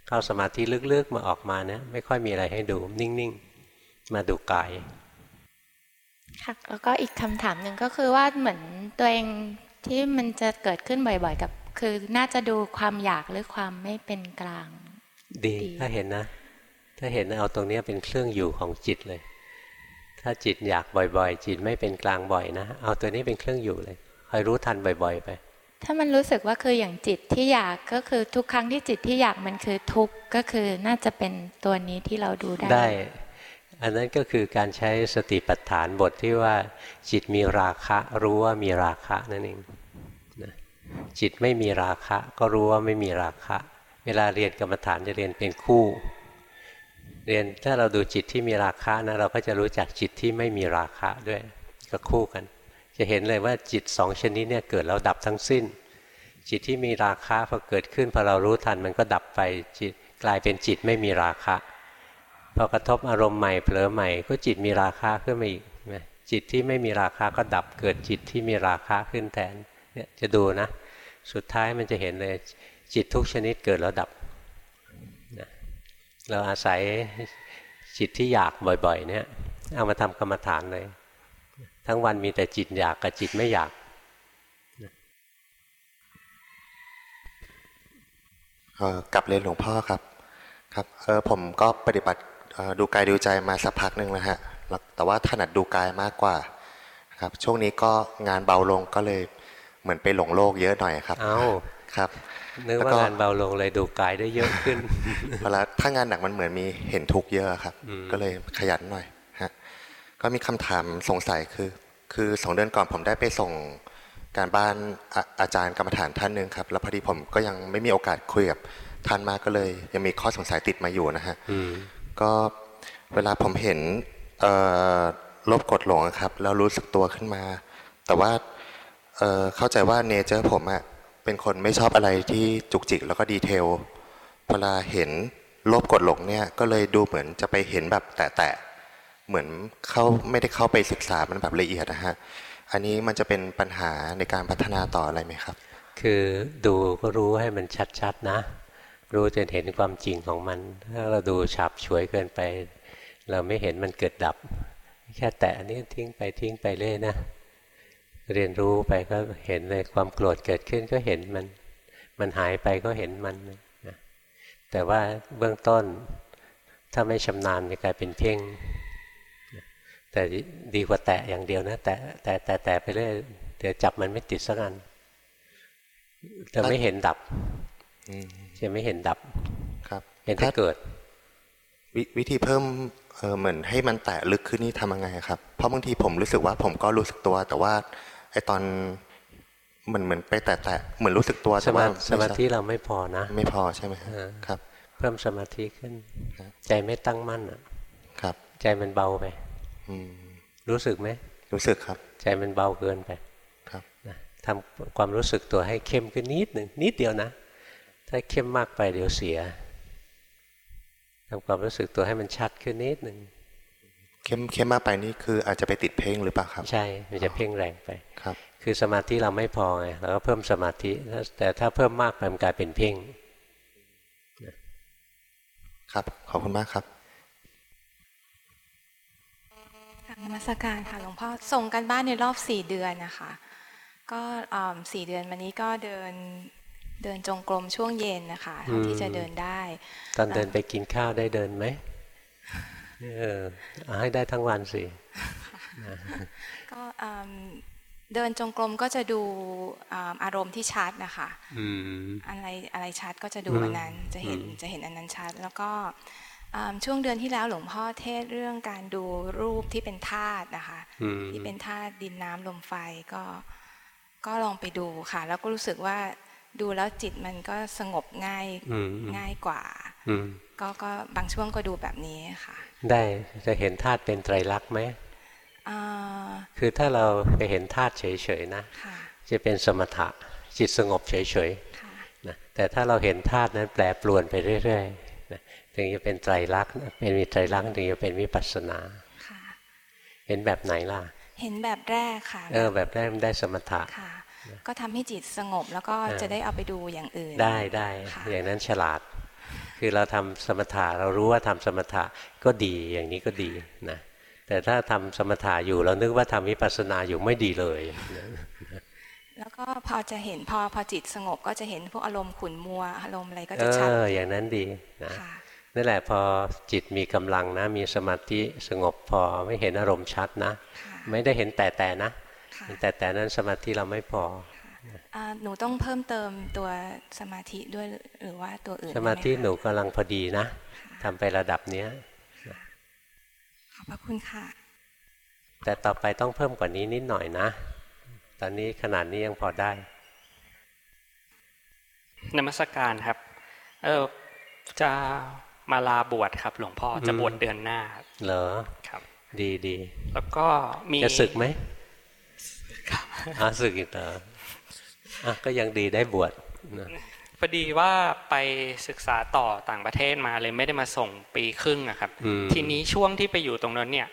A: เข้าสมาธิลึกๆมาออกมาเนี่ยไม่ค่อยมีอะไรให้ดูนิ่งๆ มาดูกาย
I: ค่ะแล้วก็อีกคำถามหนึ่งก็คือว่าเหมือนตัวเองที่มันจะเกิดขึ้นบ่อยๆกับ คือน่าจะดูความอยากหรือความไม่เป็นกลาง
A: ดี
I: ดี
A: ถ้าเห็นนะ ถ้าเห็นเอาตรงเนี้ยเป็นเครื่องอยู่ของจิตเลย ถ้าจิตอยากบ่อยๆ จิตไม่เป็นกลางบ่อยนะ เอาตัวนี้เป็นเครื่องอยู่เลยคอยรู้ทันบ่อย ๆ ไป
I: ถ้ามันรู้สึกว่าคืออย่างจิตที่อยากก็คือทุกครั้งที่จิตที่อยากมันคือทุกข์ก็คือน่าจะเป็นตัวนี้ที่เราดูได้
A: ได้ อันนั้นก็คือการใช้สติปัฏฐานบทที่ว่า จิตมีราคะรู้ว่ามีราคะนั่นเองนะจิตไม่มีราคะ ก็รู้ว่าไม่มีราคะ เวลาเรียนกรรมฐานจะเรียนเป็นคู่ เรียนถ้าเราดูจิตที่มีราคะนะเราก็จะรู้จักจิตที่ไม่มีราคะด้วยก็คู่กัน จะเห็นเลยว่าจิตสองชนิดเนี่ยเกิดแล้วดับทั้งสิ้น จิตที่มีราคะพอเกิดขึ้นพอเรารู้ทันมันก็ดับไปจิตกลายเป็นจิตไม่มีราคะพอกระทบอารมณ์ใหม่เผลอใหม่ก็จิตมีราคะขึ้นมาอีกจิตที่ไม่มีราคะก็ดับเกิดจิตที่มีราคะขึ้นแทนเนี่ยจะดูนะ สุดท้ายมันจะเห็นเลย จิตทุกชนิดเกิดแล้วดับนะเราอาศัยจิตที่อยากบ่อยๆ เนี่ยเอามาทำกรรมฐานเลย ทั้งวันมีแต่จิตอยากกับจิตไม่อยาก
J: เอ่อกลับเรียนหลวงพ่อครับครับเออผมก็ปฏิบัติเอ่อดูกายดูใจมาสักพักหนึ่งแล้วฮะแล้วแต่ว่าถนัดดูกายมากกว่าครับช่วงนี้ก็งานเบาลงก็เลยเหมือนไปหลงโลกเยอะหน่อยครับ
A: เอ้า
J: ครับ
A: นึก
J: แล้ว
A: ว่า
J: ก็
A: งานเบาลงเลยดูกายได้เยอะขึ้น
J: เวลาถ้างานหนักมันเหมือนมีเห็นทุกข์เยอะครับ
A: อืม
J: ก็เลยขยันหน่อยฮะ ก็มีคำถามสงสัยคือ คือสองเดือนก่อนผมได้ไปส่งการบ้านอาอาจารย์กรรมฐานท่านหนึ่งครับ แล้วพอดีผมก็ยังไม่มีโอกาสคุยกับท่านมากก็เลย ยังมีข้อสงสัยติดมาอยู่นะฮะ
A: อืม
J: ก็เวลาผมเห็นเอ่อลบกดหลงอะครับ แล้วรู้สึกตัวขึ้นมา แต่ว่าเอ่อเข้าใจว่าเนเจอร์ผมอะเป็นคนไม่ชอบอะไรที่จุกจิกแล้วก็ดีเทลเวลาเห็นลบกดหลงเนี่ยก็เลยดูเหมือนจะไปเห็นแบบแตะๆ เหมือนเข้าไม่ได้เข้าไปศึกษามันแบบละเอียดนะฮะอันนี้มันจะเป็นปัญหาในการพัฒนาต่ออะไรไหมครับ
A: คือดูก็รู้ให้มันชัดๆนะ รู้จนเห็นความจริงของมัน ถ้าเราดูฉับฉวยเกินไป เราไม่เห็นมันเกิดดับ แค่แตะอันนี้ทิ้งไปทิ้งไปเรื่อยนะ เรียนรู้ไปก็เห็นเลยความโกรธเกิดขึ้นก็เห็นมัน มันหายไปก็เห็นมันแต่ว่าเบื้องต้นถ้าไม่ชำนาญจะกลายเป็นเพ่ง แต่ดีกว่าแตะอย่างเดียวนะแตะแตะแตะแตะไปเรื่อยเดี๋ยวจับมันไม่ติดสักอันจะไม่เห็นดับ
J: อืม
A: จะไม่เห็นดับ
J: ครับ
A: เห็นแต่เกิด
J: ววิธีเพิ่มเออเหมือนให้มันแตะลึกขึ้นนี่ทำยังไงครับ เพราะบางทีผมรู้สึกว่าผมก็รู้สึกตัว แต่ว่าไอตอนมันเหมือนไปแตะแตะเหมือนรู้สึกตัว
A: ส
J: แต่ว่า
A: มาสมาธิเราไม่พอนะ
J: ไม่พอใช่ไหมฮะ
A: เออ
J: ครับ
A: เพิ่มสมาธิขึ้น
J: ครับ
A: ใจไม่ตั้งมั่นอะ
J: ครับ
A: ใจมันเบาไป
J: อืม
A: รู้สึกไหม
J: รู้สึกครับ
A: ใจมันเบาเกินไป
J: ครับ
A: นะทำความรู้สึกตัวให้เข้มขึ้นนิดหนึ่งนิดเดียวนะ ถ้าเข้มมากไปเดี๋ยวเสียทำความรู้สึกตัวให้มันชัดขึ้นนิดหนึ่ง
J: เข้มเข้มมากไปนี่คืออาจจะไปติดเพ่งหรือเปล่าครับ
A: ใช่มันจะเพ่งแรงไป
J: ครับ
A: คือสมาธิเราไม่พอไงเราก็เพิ่มสมาธิถ้าแต่ถ้าเพิ่มมากไปมันกลายเป็นเพ่ง
J: ครับขอบคุณมากครับ
K: กราบ นมัสการค่ะหลวงพ่อส่งกันบ้านในรอบสี่เดือนนะคะ ก็อ่าสี่เดือนมานี้ก็เดินเดินจงกรมช่วงเย็นนะคะเท่าที่จะเดินได้
A: ตอนเดินไปกินข้าวได้เดินไหมเออเอาให้ได้ทั้งวันสิ
K: ก็อ่าเดินจงกรมก็จะดูอ่าอารมณ์ที่ชัดนะคะ
A: อืม
K: อะไรอะไรชัดก็จะดู
A: อืม
K: อันนั้นจะเห็น
A: อืม
K: จะเห็นอันนั้นชัด แล้วก็อ่า ช่วงเดือนที่แล้วหลวงพ่อเทศเรื่องการดูรูปที่เป็นธาตุนะคะ
A: อืม
K: ที่เป็นธาตุดินน้ำลมไฟก็ก็ลองไปดูค่ะ แล้วก็รู้สึกว่าดูแล้วจิตมันก็สงบง่าย
A: อืมอืม
K: ง่ายกว่า
A: อืม
K: ก็ก็บางช่วงก็ดูแบบนี้ค่ะ
A: ได้จะเห็นธาตุเป็นไตรลักษณ์ไหม
K: อ่า
A: คือถ้าเราไปเห็นธาตุเฉยๆนะ
K: ค่ะ
A: จะเป็นสมถะจิตสงบเฉย
K: ค่ะ
A: ๆนะแต่ถ้าเราเห็นธาตุนั้นแปรปรวนไปเรื่อยๆนะ ถึงจะเป็นไตรลักษณ์นะเป็นมีไตรลักษณ์ถึงจะเป็นวิปัสสนา
K: ค่ะ
A: เห็นแบบไหนล่ะ
K: เห็นแบบแรกค่ะ
A: เออ แบบแรกมันได้สมถะ
K: ค่ะ ก็ทำให้จิตสงบแล้วก็
A: เออ
K: จะได้เอาไปดูอย่างอื่น
A: ได้ได้
K: ค่ะ
A: อย่างนั้นฉลาด คือเราทำสมถะเรารู้ว่าทำสมถะก็ดีอย่างนี้ก็ดีนะแต่ถ้าทำสมถะอยู่เรานึกว่าทำวิปัสสนาอยู่ไม่ดีเลยนะ
K: แล้วก็พอจะเห็นพอพอจิตสงบก็จะเห็นพวกอารมณ์ขุนมัวอารมณ์อะไรก็
A: เอ
K: จะชัด
A: ออย่างนั้นดีนะ
K: ค่ะ
A: นั่นแหละพอจิตมีกำลังนะ มีสมาธิสงบพอไม่เห็นอารมณ์ชัดนะ
K: ค่ะ
A: ไม่ได้เห็นแต่แต่นะ
K: ค่ะ
A: เห็นแต่แต่นั้นสมาธิเราไม่พอ
K: อ่าหนูต้องเพิ่มเติมตัวสมาธิด้วยหรือว่าตัวอื่น
A: สมาธิ
K: ได้ไคะ
A: หนูกำลังพอดีนะทำไประดับเนี้ย
K: ขอบพระคุณค่ะ
A: แต่ต่อไปต้องเพิ่มกว่านี้นิดหน่อยนะ ตอนนี้ขนาดนี้ยังพอได้
L: นมัสการครับ เออจะ มาลาบวชครับ หลวงพ่อจะ
A: อืม
L: บวชเดือนหน้าครับ
A: เหรอ
L: ครับ
A: ดีดี
L: แล้วก็มี
A: จะศึกไหม
L: ครับ
A: อะศึกอีกเหรออะก็ยังดีได้บวชนะ
L: พอดีว่าไปศึกษาต่อต่างประเทศมาเลยไม่ได้มาส่งปีครึ่งอะครับ
A: อืม
L: ทีนี้ช่วงที่ไปอยู่ตรงนั้นเนี่ย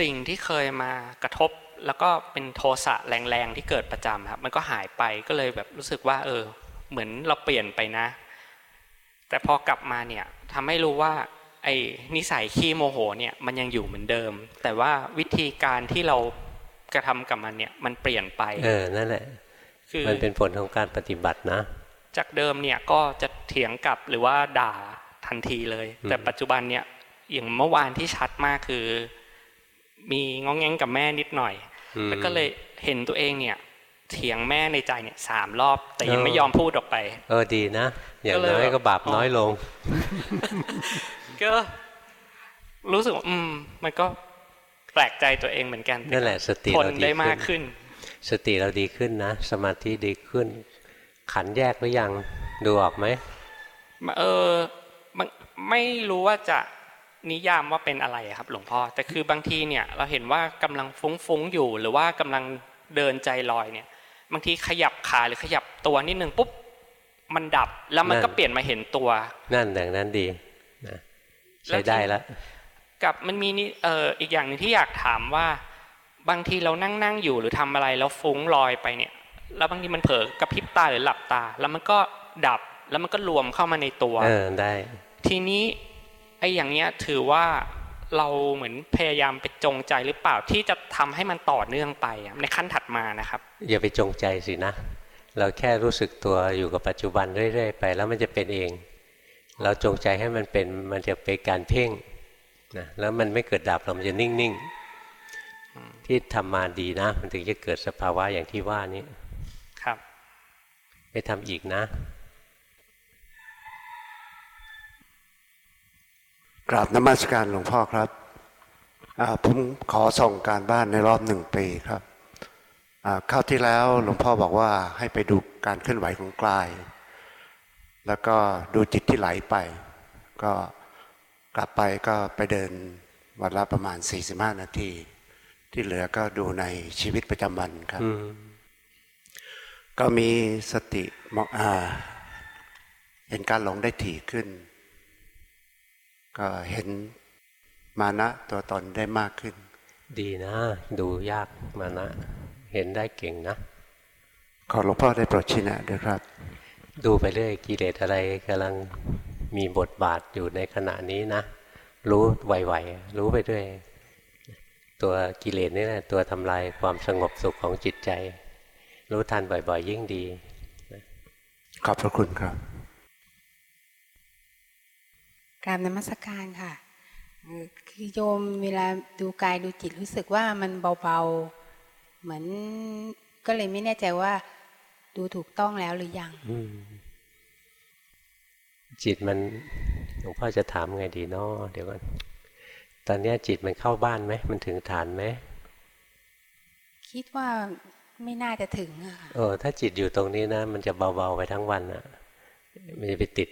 L: สิ่งที่เคยมากระทบแล้วก็เป็นโทสะแรงๆที่เกิดประจำครับ มันก็หายไปก็เลยแบบรู้สึกว่า เออ เหมือนเราเปลี่ยนไปนะ แต่พอกลับมาเนี่ยทำให้รู้ว่าไอ้นิสัยขี้โมโหเนี่ยมันยังอยู่เหมือนเดิม แต่ว่าวิธีการที่เรากระทำกับมันเนี่ยมันเปลี่ยนไป
A: เออนั่นแหละ
L: คือ
A: มันเป็นผลของการปฏิบัตินะ
L: จากเดิมเนี่ยก็จะเถียงกลับหรือว่าด่าทันทีเลย
A: อืม
L: แต่ปัจจุบันเนี่ยอย่างเมื่อวานที่ชัดมากคือ มีง้องแง้งกับแม่นิดหน่อย
A: อืม
L: แล้วก็เลยเห็นตัวเองเนี่ยเถียงแม่ในใจเนี่ยสามรอบ แต่ยังไม่ยอมพูดออกไป
A: เออดีนะ อย่าง
L: ก็เลย
A: น้อย
L: แบบ
A: ก็บาป
L: อ๋อ
A: น้อยลง
L: ก็รู้สึกว่าอืม มันก็แปลกใจตัวเองเหมือนกัน
A: นั่นแหละ สติ
L: ทน
A: เราดี
L: ได้มาก
A: ขึ้
L: ขึ้
A: น
L: น
A: สติเราดีขึ้นนะ สมาธิดีขึ้น ขันแยกหรือยังดูออกไหม
L: เออมันไม่รู้ว่าจะนิยามว่าเป็นอะไรอะครับ หลวงพ่อแต่คือบางทีเนี่ย เราเห็นว่ากำลังฟุ้งๆอยู่ หรือว่ากำลังเดินใจลอยเนี่ย บางทีขยับขาหรือขยับตัวนิดนึงปุ๊บ มันดับแล้วมันก็เปลี่ยนมาเห็นตัว
A: นั่นอย่างนั้นดีนะใช้ได้แล้ว
L: กับมันมีนี่เอ่ออีกอย่างหนึงที่อยากถามว่า บางทีเรานั่งนั่งอยู่หรือทำอะไรแล้วฟุ้งลอยไปเนี่ย แล้วบางทีมันเผลอกระพริบตาหรือหลับตา แล้วมันก็ดับแล้วมันก็รวมเข้ามาในตัว
A: เออได้
L: ทีนี้ไอ้อย่างเนี้ยถือว่าเราเหมือนพยายามไปจงใจหรือเปล่าที่จะทำให้มันต่อเนื่องไปอะในขั้นถัดมานะครับ
A: อย่าไปจงใจสินะ เราแค่รู้สึกตัวอยู่กับปัจจุบันเรื่อย ๆ ไป แล้วมันจะเป็นเอง เราจงใจให้มันเป็นมันจะเป็นการเพ่งนะแล้วมันไม่เกิดดับเรามันจะนิ่งๆที่ทำมาดีนะ มันถึงจะเกิดสภาวะอย่างที่ว่านี้
L: ครับ
A: ไปทำอีกนะ
M: กราบนมัสการหลวงพ่อครับอ่าผมขอส่งการบ้านในรอบหนึ่งปีครับ อ่าคราวที่แล้วหลวงพ่อบอกว่าให้ไปดูการเคลื่อนไหวของกาย แล้วก็ดูจิตที่ไหลไป ก็กลับไปก็ไปเดินวันละประมาณ 45 นาที ที่เหลือก็ดูในชีวิตประจำวันครับ
A: อืม
M: ก็มีสติมองอ่าเห็นการหลงได้ถี่ขึ้น ก็เห็นมานะตัวตนได้มากขึ้น
A: ดีนะ ดูยากมานะ เห็นได้เก่งนะ
M: ขอหลวงพ่อได้โปรดชี้แนะด้วยครับ
A: ดูไปเรื่อยกิเลสอะไรกำลังมีบทบาทอยู่ในขณะนี้นะ รู้ไวๆรู้ไปเรื่อยตัวกิเลสนี่แหละตัวทำลายความสงบสุขของจิตใจ รู้ทันบ่อยๆ ยิ่งดี
M: ขอบพระคุณครับ
N: กราบนมัสการค่ะเอ่อคือโยมเวลาดูกายดูจิตรู้สึกว่ามันเบาๆ เหมือนก็เลยไม่แน่ใจว่า ดูถูกต้องแล้วหรือยัง
A: อืมจิตมันหลวงพ่อจะถามไงดีเนาะเดี๋ยวก่อนตอนเนี้ยจิตมันเข้าบ้านไหมมันถึงฐานไหม
N: คิดว่าไม่น่าจะถึงอะค่ะ
A: เออถ้าจิตอยู่ตรงนี้นะ มันจะเบาๆไปทั้งวันอะมันจะไปติด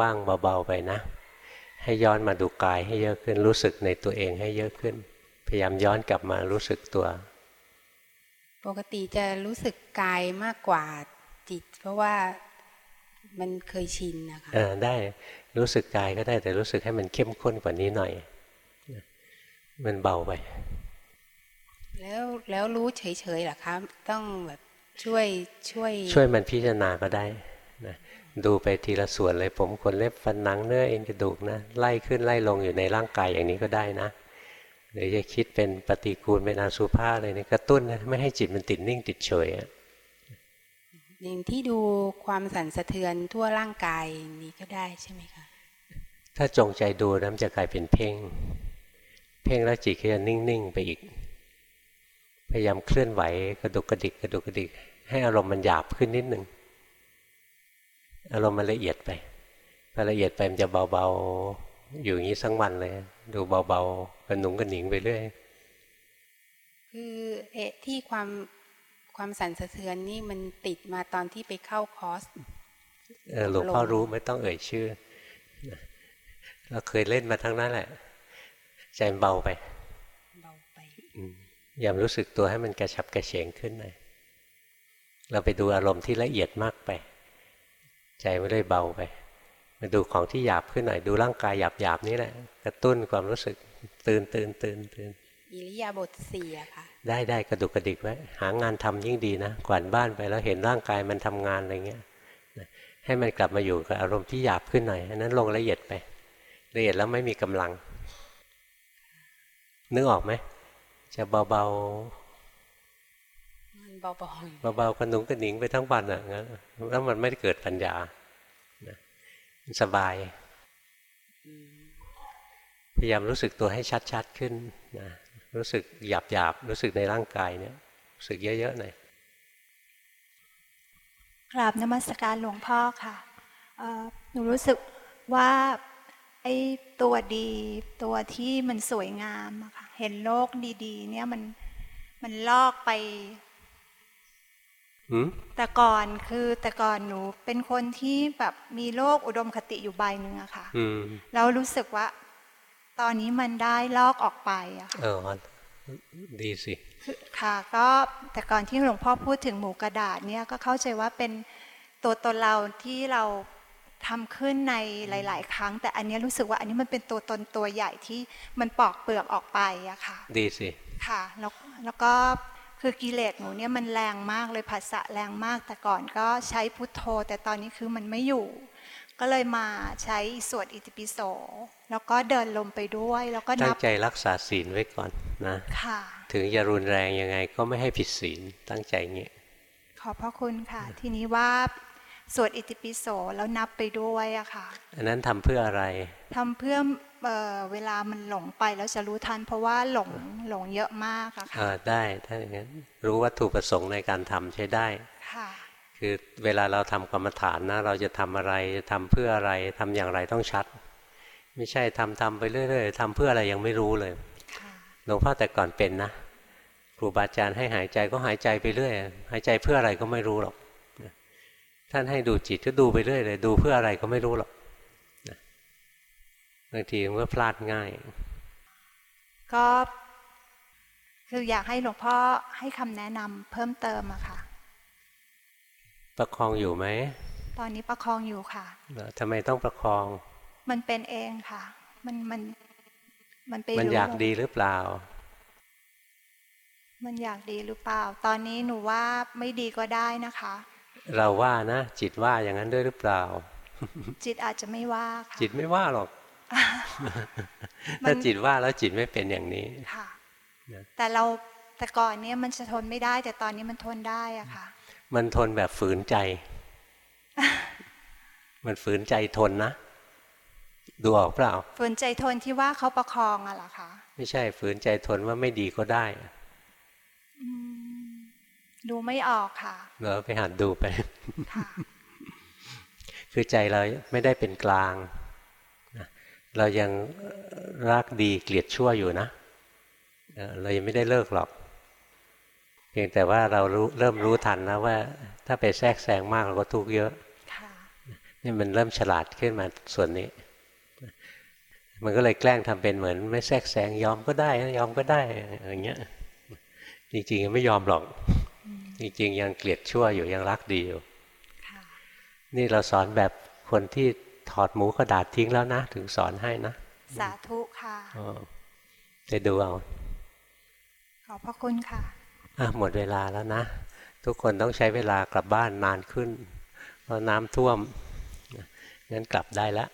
A: ว่างๆเบาๆไปนะ ให้ย้อนมาดูกายให้เยอะขึ้นรู้สึกในตัวเองให้เยอะขึ้น พยายามย้อนกลับมารู้สึกตัว
N: ปกติจะรู้สึกกายมากกว่าจิต เพราะว่ามันเคยชินนะคะ
A: เออได้รู้สึกกายก็ได้แต่รู้สึกให้มันเข้มข้นกว่านี้หน่อยนะมันเบาไป
N: แล้วแล้วรู้เฉยๆเหรอคะต้องแบบช่วยช่วย
A: ช่วยมันพิจารณาก็ได้นะดูไปทีละส่วนเลยผมขนเล็บฟันหนังเนื้อเอ็นกระดูกนะไล่ขึ้นไล่ลงอยู่ในร่างกายอย่างนี้ก็ได้นะ หรือจะคิดเป็นปฏิกูลเป็นอสุภะอะไรนี่กระตุ้นนะไม่ให้จิตมันติดนิ่งติดเฉยอะ
N: อย่างที่ดูความสั่นสะเทือนทั่วร่างกายนี้ก็ได้ใช่ไหมคะ
A: ถ้าจงใจดูนะมันจะกลายเป็นเพ่ง เพ่งแล้วจิตก็จะนิ่งๆไปอีก พยายามเคลื่อนไหวกระดุกกระดิกกระดุกกระดิก ให้อารมณ์มันหยาบขึ้นนิดหนึ่งอารมณ์มันละเอียดไปพอละเอียดไปมันจะเบาๆอยู่อย่างนี้ทั้งวันเลย ดูเบาๆ กระหนุงกระหนิงไปเรื่อย
N: คือเอะที่ความความสั่นสะเทือนนี่มันติดมาตอนที่ไปเข้าคอร์ส
A: เออหลวงพ่อรู้ไม่ต้องเอ่ยชื่อนะเราเคยเล่นมาทั้งนั้นแหละ ใจมันเบาไป
N: เบาไป
A: อืมอย่ารู้สึกตัวให้มันกระฉับกระเฉงขึ้นหน่อยเราไปดูอารมณ์ที่ละเอียดมากไป ใจไม่ได้เบาไป มาดูของที่หยาบขึ้นหน่อยดูร่างกายหยาบหยาบๆนี่แหละกระตุ้นความรู้สึก ตื่นตื่นตื่นตื่น
N: อิริยาบถสี่อะค่ะ
A: ได้ได้กระดุกกระดิกไว้ หางานทำยิ่งดีนะกวาดบ้านไปแล้วเห็นร่างกายมันทำงานอะไรเงี้ยนะให้มันกลับมาอยู่กับอารมณ์ที่หยาบขึ้นหน่อยอันนั้นลงละเอียดไป ละเอียดแล้วไม่มีกำลัง นึกออกไหมจะเบา
N: มันเบา
A: ๆเบาๆกระหนุงกระหนิงไปทั้งวันอะงั้นแล้วมันไม่ได้เกิดปัญญานะมันสบาย พยายามรู้สึกตัวให้ชัดๆขึ้นนะรู้สึกหยาบๆรู้สึกในร่างกายเนี่ยรู้สึกเยอะๆหน่อย
O: กราบนมัสการหลวงพ่อค่ะเอ่อหนูรู้สึกว่าไอ้ตัวดีตัวที่มันสวยงามอะค่ะเห็นโลกดีๆ เนี่ยมันมันลอกไป
A: หืม
O: แต่ก่อนคือแต่ก่อนหนูเป็นคนที่แบบมีโลกอุดมคติอยู่ใบหนึ่งอะค่ะ
A: อืม
O: แล้วรู้สึกว่า ตอนนี้มันได้ลอกออกไปอะค่ะ
A: เออดีสิ
O: คือค่ะก็แต่ก่อนที่หลวงพ่อพูดถึงหมูกระดาษเนี่ยก็เข้าใจว่าเป็นตัวตนเราที่เราทำขึ้นในหลาย ๆ ครั้ง แต่อันเนี้ยรู้สึกว่าอันนี้มันเป็นตัวตนตัวใหญ่ที่มันปอกเปลือกออกไปอะค่ะ
A: ดีสิ
O: ค่ะแล้วแล้วก็คือกิเลสหนูเนี่ยมันแรงมากเลยภาษะแรงมากแต่ก่อนก็ใช้พุทโธ แต่ตอนนี้คือมันไม่อยู่ ก็เลยมาใช้สวดอิติปิโส แล้วก็เดินลมไปด้วย แล้วก็
A: ตั้
O: นั
A: ง
O: บ
A: ใจรักษาศีลไว้ก่อนนะ
O: ค่ะ
A: ถึงจะรุนแรงยังไงก็ไม่ให้ผิดศีลตั้งใจอย่างนี้
O: ขอบพระคุณค่ะ ทีนี้ว่าสวดอิติปิโสแล้วนับไปด้วยอะค่ะ
A: อันนั้นทำเพื่ออะไร
O: ทำเพื่อเอ่อเวลามันหลงไปแล้วจะรู้ทัน เพราะว่าหลงหลงเยอะมากอะค่ะ
A: อ่าได้ถ้าอย่างนั้นรู้วัตถุประสงค์ในการทำใช้ได้
O: ค่ะ
A: คือเวลาเราทำกรรมฐานนะ เราจะทำอะไรจะทำเพื่ออะไรทำอย่างไรต้องชัด ไม่ใช่ทำทำไปเรื่อยๆทำเพื่ออะไรยังไม่รู้เลยหลวงพ่อแต่ก่อนเป็นนะครูบาอาจารย์ให้หายใจก็หายใจไปเรื่อยหายใจเพื่ออะไรก็ไม่รู้หรอกท่านให้ดูจิตก็ดูไปเรื่อยเลยดูเพื่ออะไรก็ไม่รู้หรอกบางทีมันก็พลาดง่าย
O: ก็คืออยากให้หลวงพ่อให้คำแนะนำเพิ่มเติมอะค่ะ
A: ประคองอยู่ไหม
O: ตอนนี้ประคองอยู่ค่ะ
A: แล้วทำไมต้องประคอง
O: มันเป็นเองค่ะ มันมันมันไป
A: มัน
O: รู้
A: อยากดีหรือเปล่า
O: มันอยากดีหรือเปล่า ตอนนี้หนูว่าไม่ดีก็ได้นะคะ
A: เราว่านะจิตว่าอย่างนั้นด้วยหรือเปล่า
O: จิตอาจจะไม่ว่าค่ะ
A: จิตไม่ว่าหรอกถ้าจิตว่าแล้วจิตไม่เป็นอย่างนี้
O: ค่ะ
A: นะ
O: แต่เราแต่ก่อนเนี่ยมันจะทนไม่ได้ แต่ตอนนี้มันทนได้อะค่ะ
A: มันทนแบบฝืนใจ มันฝืนใจทนนะ ดูออกเปล่า
O: ฝืนใจทนที่ว่าเขาประคองอะเหรอคะ
A: ไม่ใช่ฝืนใจทนว่าไม่ดีก็ได้
O: อืมดูไม่ออกค่ะ
A: เดี๋ยวไปหัดดูไป
O: ค่ะ
A: คือใจเราไม่ได้เป็นกลางนะเรายังรักดีเกลียดชั่วอยู่นะเออเรายังไม่ได้เลิกหรอก เพียงแต่ว่าเรารู้เริ่มรู้ทันแล้วว่า ถ้าไปแทรกแซงมากเราก็ทุกข์เยอะนี่มันเริ่มฉลาดขึ้นมาส่วนนี้ มันก็เลยแกล้งทำเป็นเหมือน ไม่แทรกแซงยอมก็ได้ยอมก็ได้อย่างเงี้ย จริงๆยังไม่ยอมหรอก จริงๆยังเกลียดชั่วอยู่ยังรักดีอยู่นี่เราสอนแบบคนที่ถอดหมูกระดาษทิ้งแล้วนะ ถึงสอนให้นะ
O: สาธุค่ะ
A: อ๋อไปดูเอา
O: ขอบพระคุณค่ะ
A: อะ หมดเวลาแล้วนะ ทุกคนต้องใช้เวลากลับบ้านนานขึ้น เพราะน้ำท่วมงั้นกลับได้แล้ว